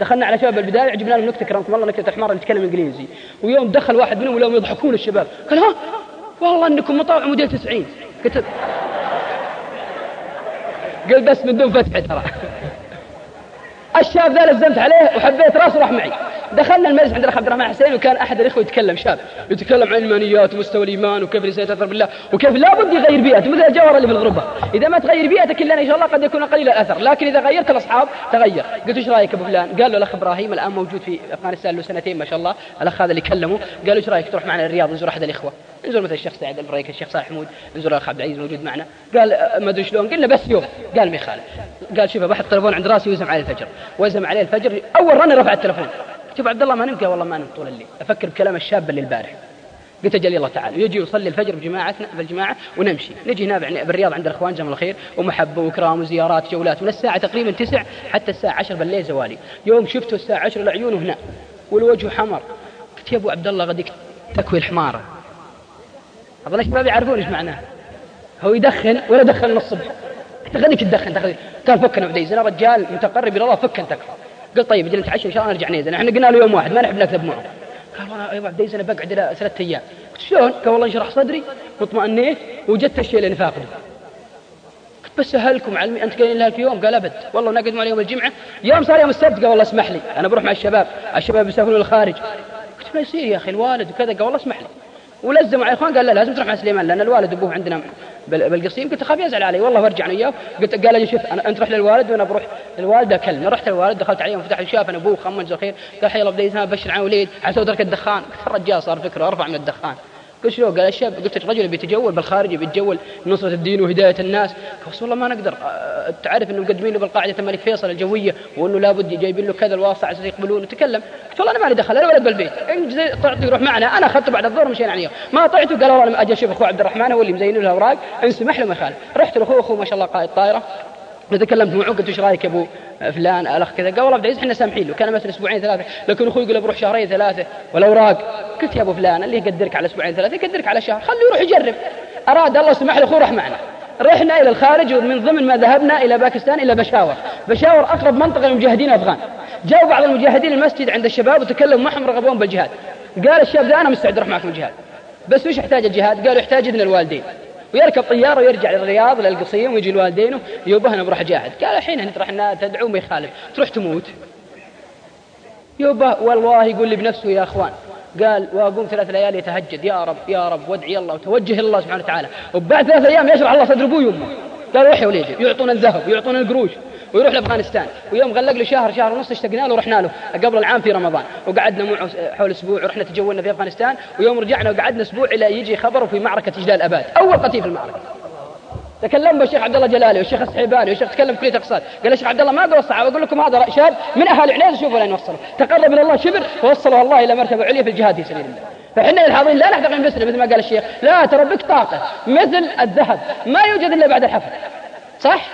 Speaker 9: دخلنا على شباب البداية جبنا لهم نكته كرمكم الله نكته حمار نتكلم إنجليزي. ويوم دخل واحد منهم ولهم يضحكون الشباب. قال ها؟ والله إنكم مطاوع موديل 90 قلت قال بس من دون فتح ترى. الشاب ذا لزمت عليه وحبيت راسه راح معي. دخلنا المجلس عند الأخ عبد الرحمن حسين وكان أحد الإخوة يتكلم شاب. يتكلم عن الايمانيات ومستوى الإيمان وكيف الإنسان يتأثر بالله وكيف لابد يغير بيئته مثل الجوهر اللي في الغربة. إذا ما تغير بيئتك إلا أن شاء الله قد يكون قليل الأثر. لكن إذا غيرت الأصحاب تغير. قلت إيش رأيك أبو فلان؟ قال له الأخ إبراهيم الآن موجود في أفغانستان له سنتين ما شاء الله. الأخ هذا اللي كلمه. قال إيش رأيك تروح معنا الرياض نزور أحد الإخوة. نزور مثل الشيخ سعد البريك الشيخ صالح حمود نزور الاخ عبد العزيز موجود معنا. قال ما أدري شلون قلنا بس يوم. قال ما يخالف قال شوف بحط التليفون عند راسي ويزم عليه الفجر. وزم عليه الفجر أول رن رفع التليفون شوف عبد الله ما نمت. والله ما نمت طول الليل. أفكر بكلام الشاب اللي البارح. قلت أجل الله تعالى. يجي يصلي الفجر بجماعتنا بالجماعه ونمشي. نجي هنا بالرياض عند الإخوان جزاهم الله خير. ومحبه واكرام وزيارات جولات من الساعة تقريبا 9 حتى الساعة 10 بالليل زوالي. يوم شفته الساعة 10 العيون هنا والوجه حمر. قلت يا أبو عبد الله غديك تكوي الحماره اظن الشباب يعرفون إيش معناه. هو يدخن ولا دخن من الصبح. غديك تدخن تاخذ قال فكنا أنا رجال متقرب إلى الله فك انت قلت طيب أجل نتعشى ان شاء الله نرجع نيزن إحنا قلنا له يوم واحد ما نحب نكذب معه قال والله يا ابو أنا بقعد إلى ثلاث أيام. قلت شلون؟ قال والله انشرح صدري واطمأنيت وجدت الشيء اللي فاقده قلت بس سهلكم علمي أنت قايلين لها في يوم؟ قال أبد. والله نقد على يوم الجمعة. يوم صار يوم السبت قال والله اسمح لي أنا بروح مع الشباب. الشباب يسافرون للخارج. قلت ما يصير يا أخي؟ الوالد وكذا قال والله اسمح لي. ولزموا على الاخوان قال لا لازم تروح مع سليمان لأن الوالد أبوه عندنا بالقصيم. قلت اخاف يزعل علي والله برجع أنا وياه قلت قال لي شوف أنا أنت روح للوالد وأنا بروح للوالد اكلم رحت للوالد دخلت عليه وفتح شاف أنا أبوه خمن خير قال حي الله بديت بشر عن وليد عسى درك الدخان. قلت الرجال صار فكرة ارفع من الدخان. قلت شلون قال الشاب قلت الرجل بيتجول بالخارج بيتجول نصرة الدين وهداية الناس. قلت والله ما نقدر تعرف إنه مقدمين له بالقاعدة الملك فيصل الجوية وإنه لابد جايبين له كذا الواسطة عشان يقبلون. وتكلم قلت والله أنا مالي دخل أنا ولد بالبيت إن طعته يروح معنا أنا أخذته بعد الظهر مشينا عليه ما طعته قال والله أنا أجي أشوف أخوه عبد الرحمن هو اللي مزين له الاوراق ان سمح له ما يخالف. رحت لأخوه أخوه ما شاء الله قائد طائرة. تكلمت معه قلت إيش رأيك أبو فلان الأخ كذا؟ قال والله عبد العزيز إحنا سامحين له كان مثلا أسبوعين ثلاثة لكن أخوي يقول بروح شهرين ثلاثة والأوراق. قلت يا أبو فلان اللي يقدرك على أسبوعين ثلاثة؟ يقدرك على شهر. خليه يروح يجرب. أراد الله سمح له راح معنا. رحنا إلى الخارج ومن ضمن ما ذهبنا إلى باكستان إلى بشاور. بشاور أقرب منطقة للمجاهدين الافغان جاءوا بعض المجاهدين المسجد عند الشباب وتكلموا معهم رغبون بالجهاد. قال الشاب ذا أنا مستعد أروح معكم الجهاد بس وش يحتاج الجهاد؟ قالوا يحتاج إذن الوالدين. ويركب طيارة ويرجع للرياض للقصيم ويجي الوالدين يوبه أنا بروح جاهد قال الحين انت راح تدعو ما يخالف. تروح تموت. يوبه والله يقول لي بنفسه يا أخوان قال وأقوم ثلاث ليالي يتهجد يا رب يا رب وادعي الله وتوجه الله سبحانه وتعالى. وبعد ثلاث أيام يشرح الله صدر أبوي وأمه. قال روح يا وليدي. يعطونا الذهب ويعطونا القروش. ويروح لأفغانستان. ويوم غلق له شهر شهر ونص اشتقنا له ورحنا له. قبل العام في رمضان. وقعدنا معه حول أسبوع ورحنا تجولنا في أفغانستان. ويوم رجعنا وقعدنا أسبوع إلى يجي خبر في معركة إجلال أباد. أول قتيل في المعركة. تكلم بالشيخ عبد الله جلالي والشيخ السحيباني والشيخ تكلم في كليه قال الشيخ عبد الله ما قال الصحابة أقول لكم هذا شاب من اهالي عنيز شوفوا لين وصلوا. تقرب إلى الله شبر فوصله الله إلى مرتبة عليا في الجهاد في سبيل الله. فإحنا الحاضرين لا نحتقن بسنا مثل ما قال الشيخ. لا ترى بك طاقة مثل الذهب. ما يوجد إلا بعد الحفر. صح؟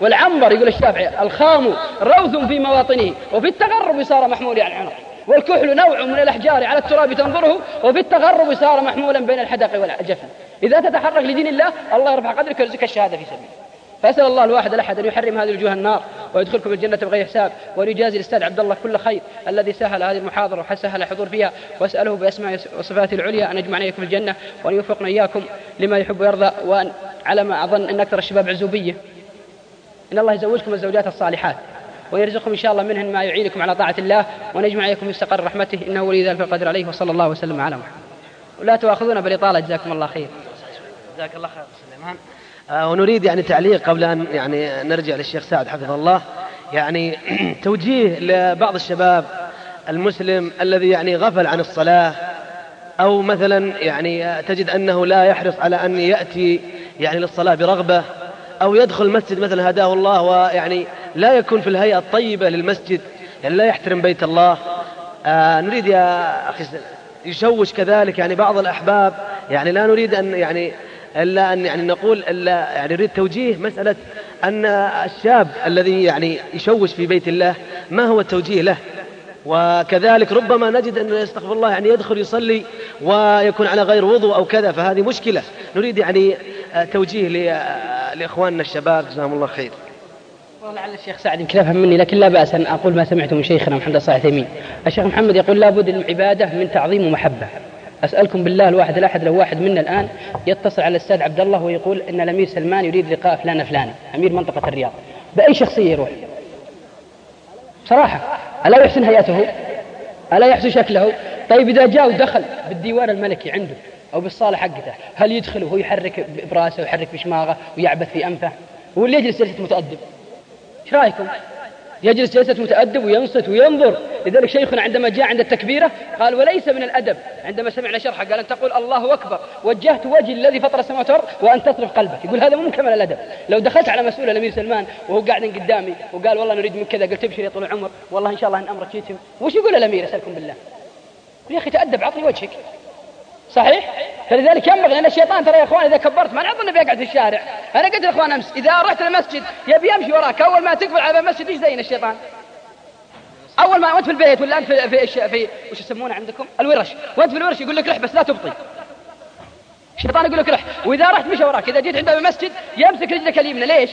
Speaker 9: والعنبر يقول الشافعي الخام روث في مواطنه وفي التغرب صار محمول على العنق والكحل نوع من الأحجار على التراب تنظره وفي التغرب صار محمولا بين الحدق والجفن. إذا تتحرك لدين الله الله يرفع قدرك ويرزقك الشهادة في سبيله فأسأل الله الواحد الأحد أن يحرم هذه الوجوه النار ويدخلكم الجنة بغير حساب وأن يجازي الأستاذ عبد الله كل خير الذي سهل هذه المحاضرة وسهل الحضور فيها. وأسأله بأسماء وصفاته العليا أن يجمعنا إياكم الجنة وأن يوفقنا إياكم لما يحب ويرضى وأن على ما أظن أن أكثر الشباب عزوبية. إن الله يزوجكم الزوجات الصالحات ويرزقكم إن شاء الله منهن ما يعينكم على طاعة الله ونجمع عليكم مستقر رحمته إنه ولي ذلك القدر عليه وصلى الله وسلم على محمد. ولا تؤاخذونا بالإطالة جزاكم الله خير.
Speaker 2: جزاك الله خير سليمان آه ونريد يعني تعليق قبل أن يعني نرجع للشيخ سعد حفظه الله. يعني [clears throat] توجيه لبعض الشباب المسلم الذي يعني غفل عن الصلاة أو مثلا يعني تجد أنه لا يحرص على أن يأتي يعني للصلاة برغبة أو يدخل المسجد مثلا هداه الله ويعني لا يكون في الهيئة الطيبة للمسجد يعني لا يحترم بيت الله. آه نريد يا أخي يشوش كذلك يعني بعض الأحباب يعني لا نريد أن يعني إلا أن يعني نقول إلا يعني نريد توجيه مسألة أن الشاب الذي يعني يشوش في بيت الله ما هو التوجيه له؟ وكذلك ربما نجد أن استغفر الله يعني يدخل يصلي ويكون على غير وضوء أو كذا فهذه مشكلة. نريد يعني توجيه لإخواننا الشباب جزاهم الله خير.
Speaker 9: ولعل الشيخ سعد يمكن يفهم مني لكن لا بأس أن أقول ما سمعته من شيخنا محمد صالح تيمين الشيخ محمد يقول لابد للعبادة من تعظيم ومحبة. أسألكم بالله الواحد الأحد لو واحد منا الآن يتصل على الأستاذ عبد الله ويقول إن الأمير سلمان يريد لقاء فلان فلاني أمير منطقة الرياض. بأي شخصية يروح؟ صراحة ألا يحسن هيئته؟ ألا يحسن شكله؟ طيب إذا جاء ودخل بالديوان الملكي عنده أو بالصالة حقته هل يدخل وهو يحرك برأسه ويحرك بشماغه ويعبث في أنفه؟ واللي يجلس جلسة متأدب. إيش رأيكم؟ يجلس جلسة متأدب وينصت وينظر. لذلك شيخنا عندما جاء عند التكبيرة قال وليس من الأدب. عندما سمعنا شرحه قال أن تقول الله أكبر. وجهت وجهي الذي فطر السماوات والأرض وأن تصرف قلبك. يقول هذا مو من الأدب. لو دخلت على مسؤول الأمير سلمان وهو قاعد قدامي وقال والله نريد من كذا قلت ابشر يا طول العمر. والله إن شاء الله إن أمرك يتم وش يقول الأمير؟ أسألكم بالله. يا أخي تأدب عطني وجهك. صحيح؟ فلذلك ينبغي لأن الشيطان ترى يا إخوان إذا كبرت ما نظن بيقعد في الشارع أنا قلت للإخوان أمس إذا رحت المسجد يبي يمشي وراك أول ما تقبل على المسجد إيش زين الشيطان؟ أول ما وأنت في البيت ولا أنت في في, في, في وش يسمونه عندكم؟ الورش وأنت في الورش يقول لك رح بس لا تبطي الشيطان يقول لك رح وإذا رحت مشى وراك إذا جيت عنده المسجد يمسك رجلك اليمنى ليش؟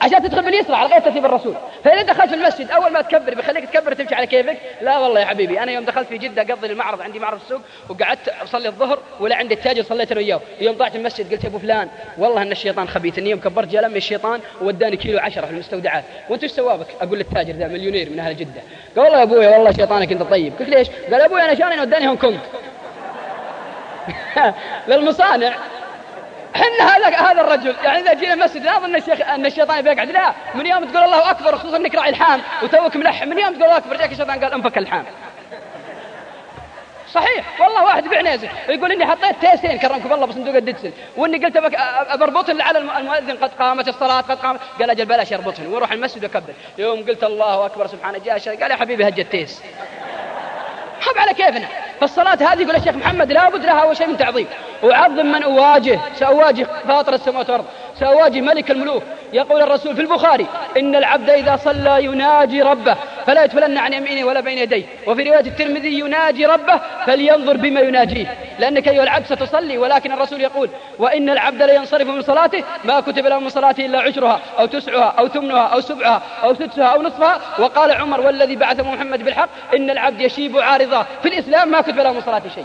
Speaker 9: عشان تدخل باليسرى على غير ترتيب الرسول. فإذا دخلت في المسجد أول ما تكبر بيخليك تكبر تمشي على كيفك. لا والله يا حبيبي أنا يوم دخلت في جدة قضي المعرض عندي معرض السوق وقعدت أصلي الظهر ولا عندي التاجر صليت أنا وياه. يوم طلعت المسجد قلت يا أبو فلان والله أن الشيطان خبيث إني يوم كبرت جاء لمي الشيطان ووداني كيلو عشرة في المستودعات. وأنت إيش سوابك أقول للتاجر ذا مليونير من أهل جدة. قال والله يا أبوي والله شيطانك أنت طيب. قلت ليش؟ قال أبوي أنا شاني وداني هونغ كونغ؟ [laughs] للمصانع. حنا هذا هذا الرجل. يعني إذا جينا المسجد لا أظن الشيخ إن الشيطان بيقعد. لا. من يوم تقول الله أكبر خصوصا إنك راعي الحام وتوك ملحم من يوم تقول الله أكبر جاك الشيطان قال أنفك الحام. صحيح. والله واحد يبيع نازل يقول إني حطيت تيسين كرمكم الله بصندوق الدكسل وإني قلت بربطهن على المؤذن قد قامت الصلاة قد قامت. قال أجل بلاش يربطهن ويروح المسجد ويكبر. يوم قلت الله أكبر سبحانه جاء قال يا حبيبي هج التيس. حب على كيفنا. فالصلاة هذه يقول الشيخ محمد لابد لها أول شيء من تعظيم. أعظم من أواجه سأواجه فاطر السماوات والأرض سأواجه ملك الملوك. يقول الرسول في البخاري إن العبد إذا صلى يناجي ربه. فلا يتفلن عن يمينه ولا بين يديه وفي رواية الترمذي يناجي ربه فلينظر بما يناجيه. لأنك أيها العبد ستصلي ولكن الرسول يقول وإن العبد لينصرف من صلاته ما كتب له من صلاته إلا عشرها أو تسعها أو ثمنها أو سبعها أو سدسها أو نصفها وقال عمر والذي بعث محمد بالحق إن العبد يشيب عارضة في الإسلام ما كتب له من صلاته شيء.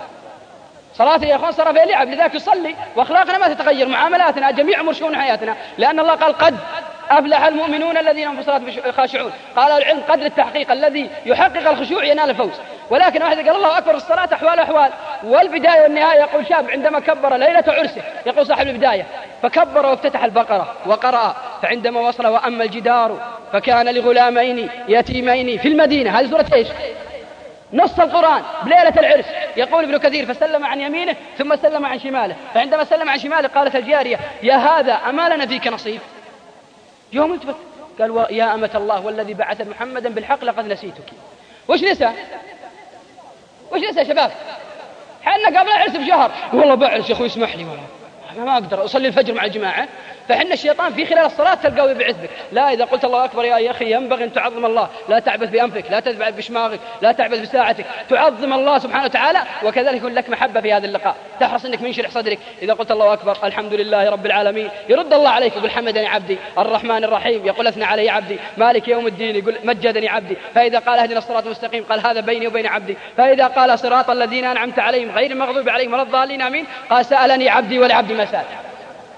Speaker 9: صلاته يا أخوان صار فيها لعب لذلك يصلي. وأخلاقنا ما تتغير معاملاتنا جميع امور شؤون حياتنا. لأن الله قال قد أفلح المؤمنون الذين هم في الصلاة خاشعون. قال العلم قدر التحقيق الذي يحقق الخشوع ينال الفوز. ولكن واحد قال الله أكبر الصلاة أحوال أحوال. والبداية والنهاية يقول شاب عندما كبر ليلة عرسه يقول صاحب البداية فكبر وافتتح البقرة وقرأ فعندما وصل وأما الجدار فكان لغلامين يتيمين في المدينة. هذه سورة إيش؟ نص القرآن بليلة العرس. يقول ابن كثير فسلم عن يمينه ثم سلم عن شماله. فعندما سلم عن شماله قالت الجارية يا هذا أما لنا فيك نصيب؟ يوم التفت قال يا أمة الله والذي بعث محمدا بالحق لقد نسيتك. وش نسى؟ وش نسى يا شباب؟ حنا قبل العرس بشهر. والله بعرس يا أخوي اسمح لي والله ما أقدر أصلي الفجر مع الجماعة. فحنا الشيطان في خلال الصلاة تلقاه يبعث لا إذا قلت الله أكبر يا أخي ينبغي أن تعظم الله. لا تعبث بأنفك لا تذبح بشماغك لا تعبث بساعتك. تعظم الله سبحانه وتعالى وكذلك يكون لك محبة في هذا اللقاء. تحرص أنك منشرح صدرك. إذا قلت الله أكبر الحمد لله رب العالمين. يرد الله عليك يقول حمدني عبدي الرحمن الرحيم. يقول أثنى علي عبدي. مالك يوم الدين. يقول مجدني عبدي. فإذا قال اهدنا الصراط المستقيم. قال هذا بيني وبين عبدي. فإذا قال صراط الذين أنعمت عليهم غير المغضوب عليهم ولا الضالين. آمين. قال سألني عبدي ولعبدي ما سأل.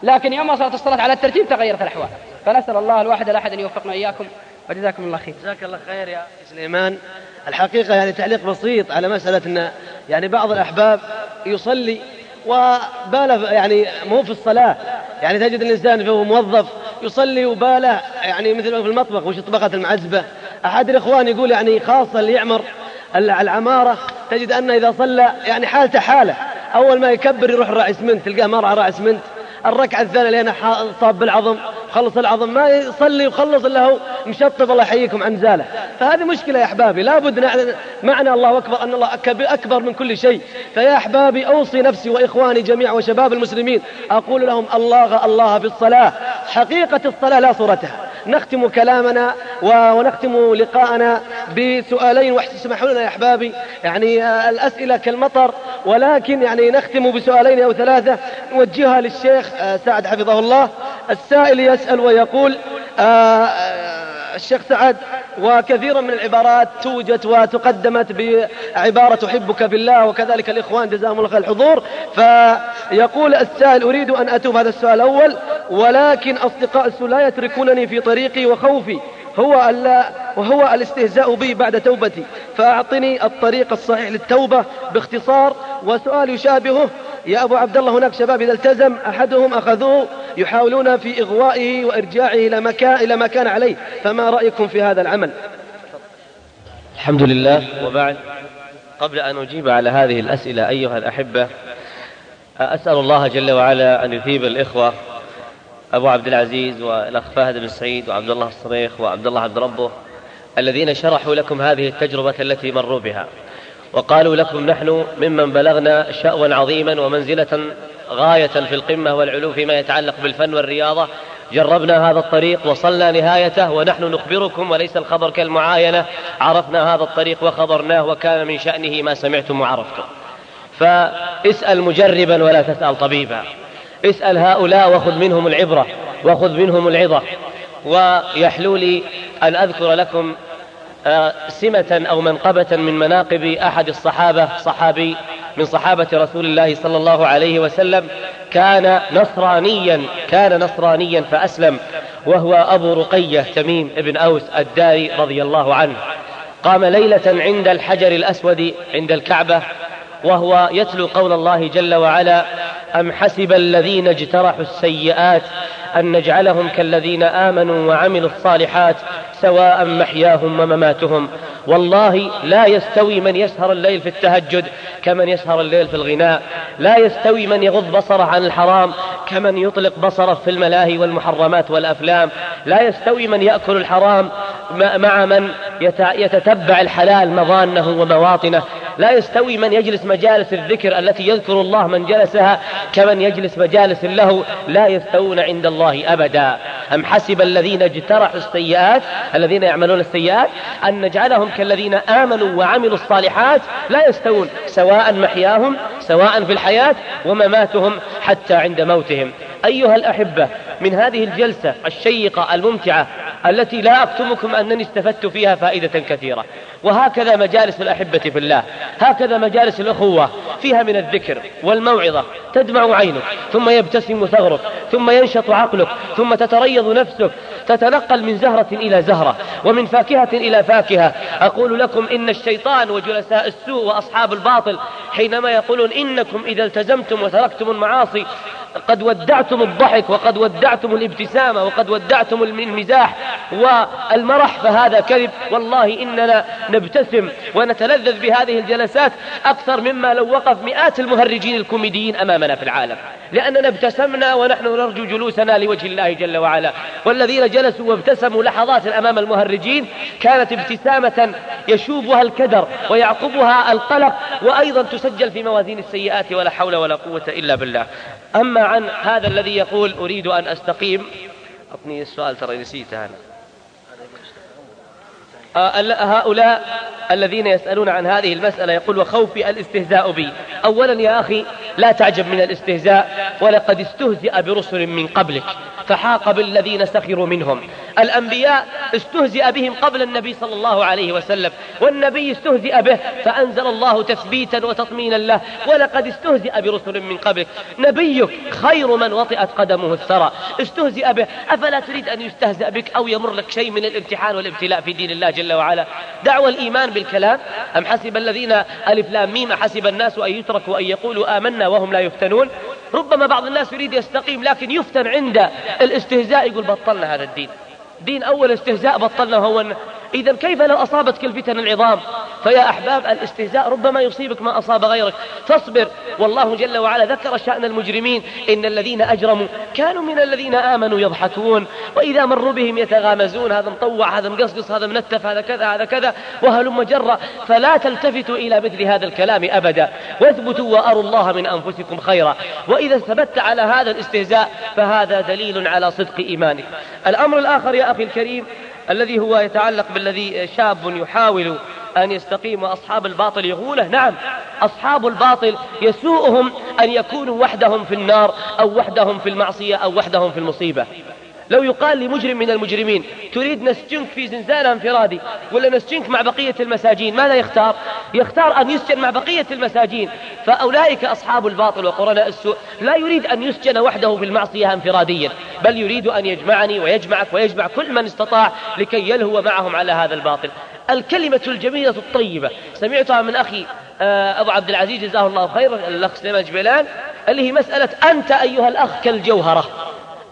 Speaker 9: لكن يوم وصلت الصلاة على الترتيب تغيرت الأحوال. فنسأل الله الواحد الأحد أن يوفقنا إياكم وجزاكم الله خير.
Speaker 2: جزاك الله خير يا سليمان. الحقيقة يعني تعليق بسيط على مسألة أن يعني بعض الأحباب يصلي وباله يعني مو في الصلاة. يعني تجد الإنسان فهو موظف يصلي وباله يعني مثل في المطبخ وش طبقة المعزبة. أحد الإخوان يقول يعني خاصة اللي يعمر العمارة تجد أنه إذا صلى يعني حالته حالة. أول ما يكبر يروح راعي اسمنت تلقاه مرعى راعي اسمنت الركعة الثانية لأنه صاب بالعظم خلص العظم ما يصلي وخلص إلا هو مشطب الله يحييكم عن زاله. فهذه مشكلة يا أحبابي لابد معنى الله أكبر أن الله أكبر من كل شيء. فيا أحبابي أوصي نفسي وإخواني جميعا وشباب المسلمين أقول لهم الله الله في الصلاة حقيقة الصلاة لا صورتها. نختم كلامنا ونختم لقاءنا بسؤالين واسمحوا لنا يا أحبابي. يعني آه، الأسئلة كالمطر ولكن يعني نختم بسؤالين أو ثلاثة. نوجهها للشيخ آه، سعد حفظه الله. السائل يسأل ويقول آه، الشيخ سعد وكثيرا من العبارات توجت وتقدمت بعبارة أحبك في الله وكذلك الإخوان جزاهم الله خير الحضور. فيقول السائل أريد أن أتوب هذا السؤال الأول ولكن أصدقاء السوء لا يتركونني في طريقي وخوفي. هو ألا وهو الاستهزاء بي بعد توبتي. فأعطني الطريق الصحيح للتوبة باختصار. وسؤال يشابهه. يا أبو عبد الله هناك شباب إذا التزم أحدهم أخذوه يحاولون في إغوائه وإرجاعه إلى مكان إلى ما كان عليه. فما رأيكم في هذا العمل؟
Speaker 4: الحمد لله. وبعد قبل أن أجيب على هذه الأسئلة أيها الأحبة أسأل الله جل وعلا أن يثيب الإخوة أبو عبد العزيز والأخ فهد بن سعيد وعبد الله الصريخ وعبد الله عبد ربه الذين شرحوا لكم هذه التجربة التي مروا بها وقالوا لكم نحن ممن بلغنا شأوا عظيما ومنزلة غاية في القمة والعلو فيما يتعلق بالفن والرياضة. جربنا هذا الطريق وصلنا نهايته ونحن نخبركم وليس الخبر كالمعاينة. عرفنا هذا الطريق وخبرناه وكان من شأنه ما سمعتم وعرفتم. فاسأل مجربا ولا تسأل طبيبا. اسأل هؤلاء وخذ منهم العبرة وخذ منهم العظة. ويحلو لي أن أذكر لكم آه، سمة أو منقبة من مناقب أحد الصحابة صحابي من صحابة رسول الله صلى الله عليه وسلم كان نصرانيا كان نصرانيا فأسلم وهو أبو رقية تميم بن أوس الداري رضي الله عنه. قام ليلة عند الحجر الأسود عند الكعبة وهو يتلو قول الله جل وعلا أم حسب الذين اجترحوا السيئات أن نجعلهم كالذين آمنوا وعملوا الصالحات سواء محياهم ومماتهم؟ والله لا يستوي من يسهر الليل في التهجد كمن يسهر الليل في الغناء لا يستوي من يغض بصره عن الحرام كمن يطلق بصره في الملاهي والمحرمات والأفلام لا يستوي من يأكل الحرام مع من يتتبع الحلال مظانه ومواطنه لا يستوي من يجلس مجالس الذكر التي يذكر الله من جلسها كمن يجلس مجالس له لا يستوون عند الله أبدا. أم حسب الذين اجترحوا السيئات الذين يعملون السيئات أن نجعلهم كالذين آمنوا وعملوا الصالحات لا يستوون سواء محياهم سواء في الحياة ومماتهم حتى عند موتهم. أيها الأحبة من هذه الجلسة الشيقة الممتعة التي لا أكتمكم أنني استفدت فيها فائدة كثيرة. وهكذا مجالس الأحبة في الله. هكذا مجالس الأخوة. فيها من الذكر والموعظة. تدمع عينك. ثم يبتسم ثغرك. ثم ينشط عقلك. ثم تتريض نفسك. تتنقل من زهرة إلى زهرة. ومن فاكهة إلى فاكهة. أقول لكم إن الشيطان وجلساء السوء وأصحاب الباطل حينما يقولون إنكم إذا التزمتم وتركتم المعاصي قد ودعتم الضحك وقد ودعتم الابتسامة وقد ودعتم المزاح والمرح فهذا كذب. والله إننا نبتسم ونتلذذ بهذه الجلسات أكثر مما لو وقف مئات المهرجين الكوميديين أمامنا في العالم. لأننا ابتسمنا ونحن نرجو جلوسنا لوجه الله جل وعلا. والذين جلسوا وابتسموا لحظات أمام المهرجين كانت ابتسامة يشوبها الكدر ويعقبها القلق وأيضا تسجل في موازين السيئات ولا حول ولا قوة إلا بالله. أما عن هذا الذي يقول أريد أن أستقيم أعطني السؤال ترى نسيته أنا. هؤلاء الذين يسألون عن هذه المسألة يقول وخوفي الاستهزاء بي. أولا يا أخي لا تعجب من الاستهزاء ولقد استهزئ برسل من قبلك فحاق بالذين سخروا منهم. الأنبياء استهزئ بهم قبل النبي صلى الله عليه وسلم والنبي استهزئ به فأنزل الله تثبيتا وتطمينا له ولقد استهزئ برسل من قبلك. نبيك خير من وطئت قدمه الثرى. استهزئ به أفلا تريد أن يستهزأ بك أو يمر لك شيء من الامتحان والابتلاء في دين الله جل وعلا. دعوى الإيمان بالكلام؟ أم حسب الذين ألف لام ميم حسب الناس أن يتركوا أن يقولوا آمنا وهم لا يفتنون؟ ربما بعض الناس يريد يستقيم لكن يفتن عند الاستهزاء يقول بطلنا هذا الدين. دين أول استهزاء بطلنا هو إذا كيف لو أصابتك الفتن العظام؟ فيا أحباب الاستهزاء ربما يصيبك ما أصاب غيرك. فاصبر. والله جل وعلا ذكر شأن المجرمين. إن الذين أجرموا كانوا من الذين آمنوا يضحكون. وإذا مروا بهم يتغامزون. هذا مطوع هذا مقصقص هذا منتف هذا كذا هذا كذا. وهلم جرأ. فلا تلتفتوا إلى مثل هذا الكلام أبدا. واثبتوا وأروا الله من أنفسكم خيرا. وإذا ثبت على هذا الاستهزاء فهذا دليل على صدق إيمانك. الأمر الآخر يا أخي الكريم الذي هو يتعلق بالذي شاب يحاول أن يستقيم وأصحاب الباطل يغوله نعم أصحاب الباطل يسوءهم أن يكونوا وحدهم في النار أو وحدهم في المعصية أو وحدهم في المصيبة. لو يقال لمجرم من المجرمين تريد نسجنك في زنزانة انفرادي ولا نسجنك مع بقية المساجين؟ ماذا يختار؟ يختار أن يسجن مع بقية المساجين. فأولئك أصحاب الباطل وقرناء السوء. لا يريد أن يسجن وحده في المعصية انفراديا بل يريد أن يجمعني ويجمعك ويجمع كل من استطاع لكي يلهو معهم على هذا الباطل. الكلمة الجميلة الطيبة سمعتها من أخي آه، أبو عبد العزيز جزاه الله خيرا الأخ سليمان جبيلان اللي هي مسألة أنت أيها الأخ كالجوهرة.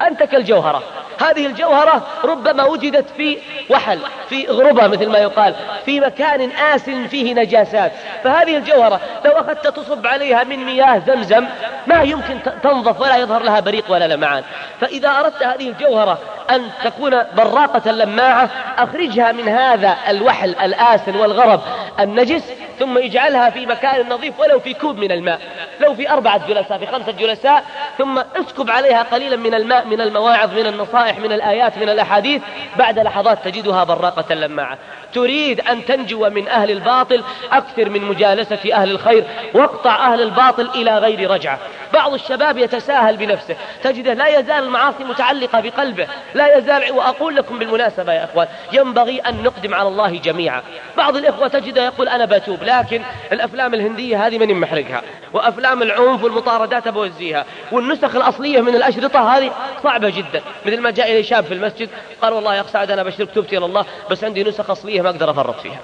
Speaker 4: أنت كالجوهرة. هذه الجوهرة ربما وجدت في وحل في غربة مثل ما يقال في مكان آس فيه نجاسات. فهذه الجوهرة لو أخذت تصب عليها من مياه زمزم ما يمكن تنظف ولا يظهر لها بريق ولا لمعان. فإذا أردت هذه الجوهرة أن تكون براقة لماعة أخرجها من هذا الوحل الآسن والغرب النجس ثم اجعلها في مكان نظيف ولو في كوب من الماء. لو في أربعة جلساء في خمسة جلساء ثم اسكب عليها قليلا من الماء من المواعظ من النصائح من الآيات من الأحاديث. بعد لحظات تجدها براقة لماعة تريد أن تنجو من أهل الباطل أكثر من مجالسة أهل الخير واقطع أهل الباطل إلى غير رجعة. بعض الشباب يتساهل بنفسه. تجده لا يزال المعاصي متعلقة بقلبه. لا يزال وأقول لكم بالمناسبة يا أخوان ينبغي أن نقدم على الله جميعا. بعض الإخوة تجده يقول أنا بتوب لكن الأفلام الهندية هذه من محرقها وأفلام العنف والمطاردات بوزيها والنسخ الأصلية من الأشرطة هذه صعبة جدا. مثل ما جاء إلي شاب في المسجد قال والله يا أخ سعد أنا بشرك توبتي إلى الله بس عندي نسخ أصلية ما أقدر أفرط فيها.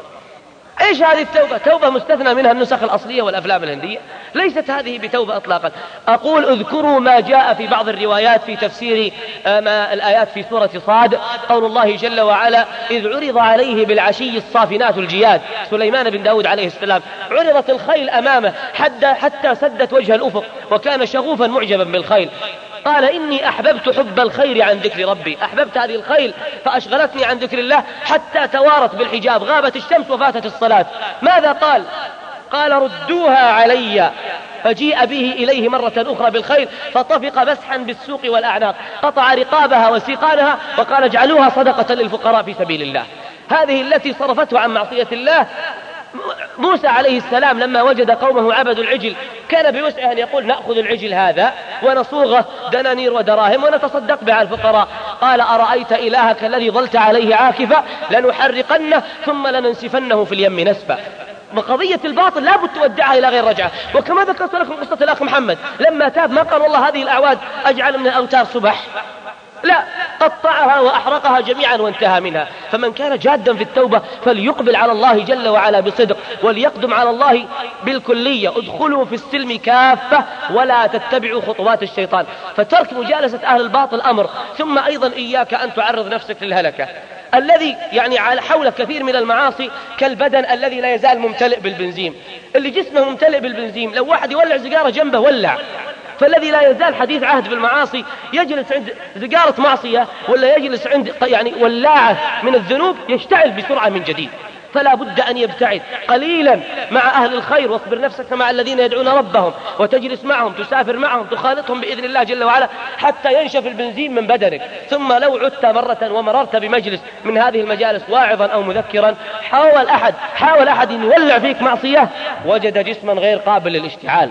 Speaker 4: إيش هذه التوبة؟ توبة مستثنى منها النسخ الأصلية والأفلام الهندية. ليست هذه بتوبة أطلاقا. أقول اذكروا ما جاء في بعض الروايات في تفسير آه، ما الآيات في سورة صاد. قول الله جل وعلا إذ عرض عليه بالعشي الصافنات الجياد. سليمان بن داود عليه السلام عرضت الخيل أمامه حتى, حتى سدت وجه الأفق وكان شغوفا معجبا بالخيل. قال إني أحببت حب الخير عن ذكر ربي. أحببت هذه الخيل فأشغلتني عن ذكر الله حتى توارت بالحجاب غابت الشمس وفاتت الصلاة. ماذا قال؟ قال ردوها علي. فجيء به إليه مرة أخرى بالخير فطفق مسحا بالسوق والأعناق قطع رقابها وسيقانها وقال اجعلوها صدقة للفقراء في سبيل الله. هذه التي صرفته عن معصية الله موسى عليه السلام لما وجد قومه عبدوا العجل كان بوسعه أن يقول نأخذ العجل هذا ونصوغه دنانير ودراهم ونتصدق به على الفقراء. قال أرأيت إلهك الذي ظلت عليه عاكفا؟ لنحرقنه ثم لننسفنه في اليم نسفا. قضية الباطل لابد تودعها إلى غير رجعة. وكما ذكرت لكم قصة الأخ محمد لما تاب ما قال والله هذه الأعواد أجعل من الأوتار سبح لا قطعها وأحرقها جميعا وانتهى منها. فمن كان جادا في التوبة فليقبل على الله جل وعلا بصدق وليقدم على الله بالكلية. ادخلوا في السلم كافة ولا تتبعوا خطوات الشيطان. فترك مجالسة أهل الباطل أمر. ثم أيضا إياك أن تعرض نفسك للهلكة. الذي يعني على حول كثير من المعاصي كالبدن الذي لا يزال ممتلئ بالبنزين. اللي جسمه ممتلئ بالبنزين لو واحد يولع سيجارة جنبه ولع. فالذي لا يزال حديث عهد بالمعاصي يجلس عند سيجارة معصية ولا يجلس عند يعني ولاعة من الذنوب يشتعل بسرعة من جديد. فلا بد أن يبتعد قليلا مع أهل الخير واصبر نفسك مع الذين يدعون ربهم وتجلس معهم تسافر معهم تخالطهم بإذن الله جل وعلا حتى ينشف البنزين من بدنك. ثم لو عدت مرة ومررت بمجلس من هذه المجالس واعظا أو مذكرا حاول أحد حاول أحد أن يولع فيك معصية وجد جسما غير قابل للاشتعال.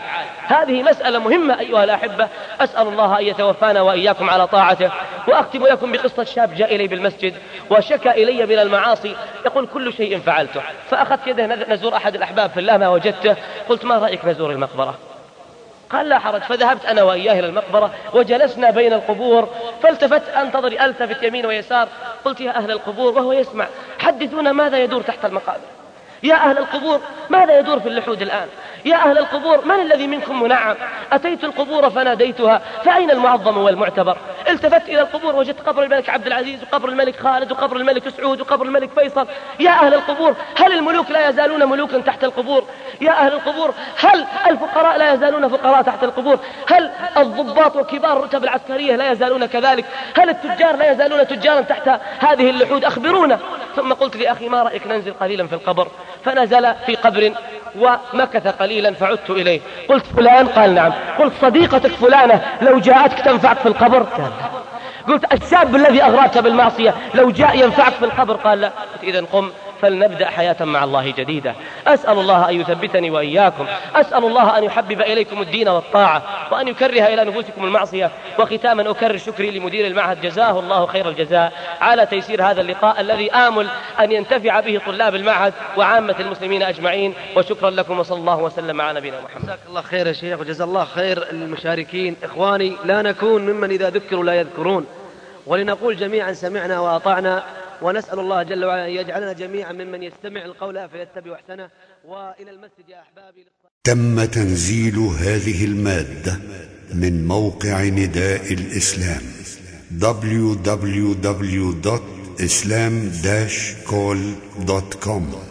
Speaker 4: هذه مسألة مهمة أيها الأحبة. أسأل الله أن يتوفانا وإياكم على طاعته وأختم لكم بقصة شاب جاء إلي بالمسجد وشكى إلي من المعاصي. يقول كل شيء فعلته. فأخذت يده نزور أحد الأحباب في الله ما وجدته. قلت ما رأيك نزور المقبرة؟ قال لا حرج. فذهبت أنا وإياه إلى المقبرة وجلسنا بين القبور. فالتفت أنتظر ألتفت يمين ويسار. قلت يا أهل القبور وهو يسمع. حدثونا ماذا يدور تحت المقابر؟ يا أهل القبور ماذا يدور في اللحود الآن؟ يا أهل القبور من الذي منكم منعم؟ أتيت القبور فناديتها فأين المعظم والمعتبر؟ التفت إلى القبور وجدت قبر الملك عبد العزيز وقبر الملك خالد وقبر الملك سعود وقبر الملك فيصل. يا أهل القبور هل الملوك لا يزالون ملوكا تحت القبور؟ يا أهل القبور هل الفقراء لا يزالون فقراء تحت القبور؟ هل الضباط وكبار الرتب العسكرية لا يزالون كذلك؟ هل التجار لا يزالون تجارا تحت هذه اللحود؟ أخبرونا. ثم قلت لأخي ما رأيك ننزل قليلا في القبر؟ فنزل في قبر ومكث قليلا فعدت إليه. قلت فلان؟ قال نعم. قلت صديقتك فلانة لو جاءتك تنفعك في القبر؟ قال قلت الشاب الذي أغرقت بالمعصية لو جاء ينفعك في القبر؟ قال لا. قلت إذا قم. فلنبدأ حياة مع الله جديدة. أسأل الله أن يثبتني وإياكم. أسأل الله أن يحبب إليكم الدين والطاعة وأن يكره إلى نفوسكم المعصية. وختاما أكرر شكري لمدير المعهد. جزاه الله خير الجزاء. على تيسير هذا اللقاء الذي آمل أن ينتفع به طلاب المعهد وعامة المسلمين أجمعين. وشكرا لكم وصلى الله وسلم على نبينا محمد.
Speaker 2: جزاك الله خير يا شيخ وجزا الله خير المشاركين. إخواني لا نكون ممن إذا ذكروا لا يذكرون. ولنقول جميعا سمعنا وأطعنا. ونسأل الله جل وعلا أن يجعلنا جميعا ممن يستمع القول فيتبع أحسنه. وإلى المسجد يا أحبابي
Speaker 10: تم تنزيل هذه المادة من موقع نداء الإسلام www.islam-call.com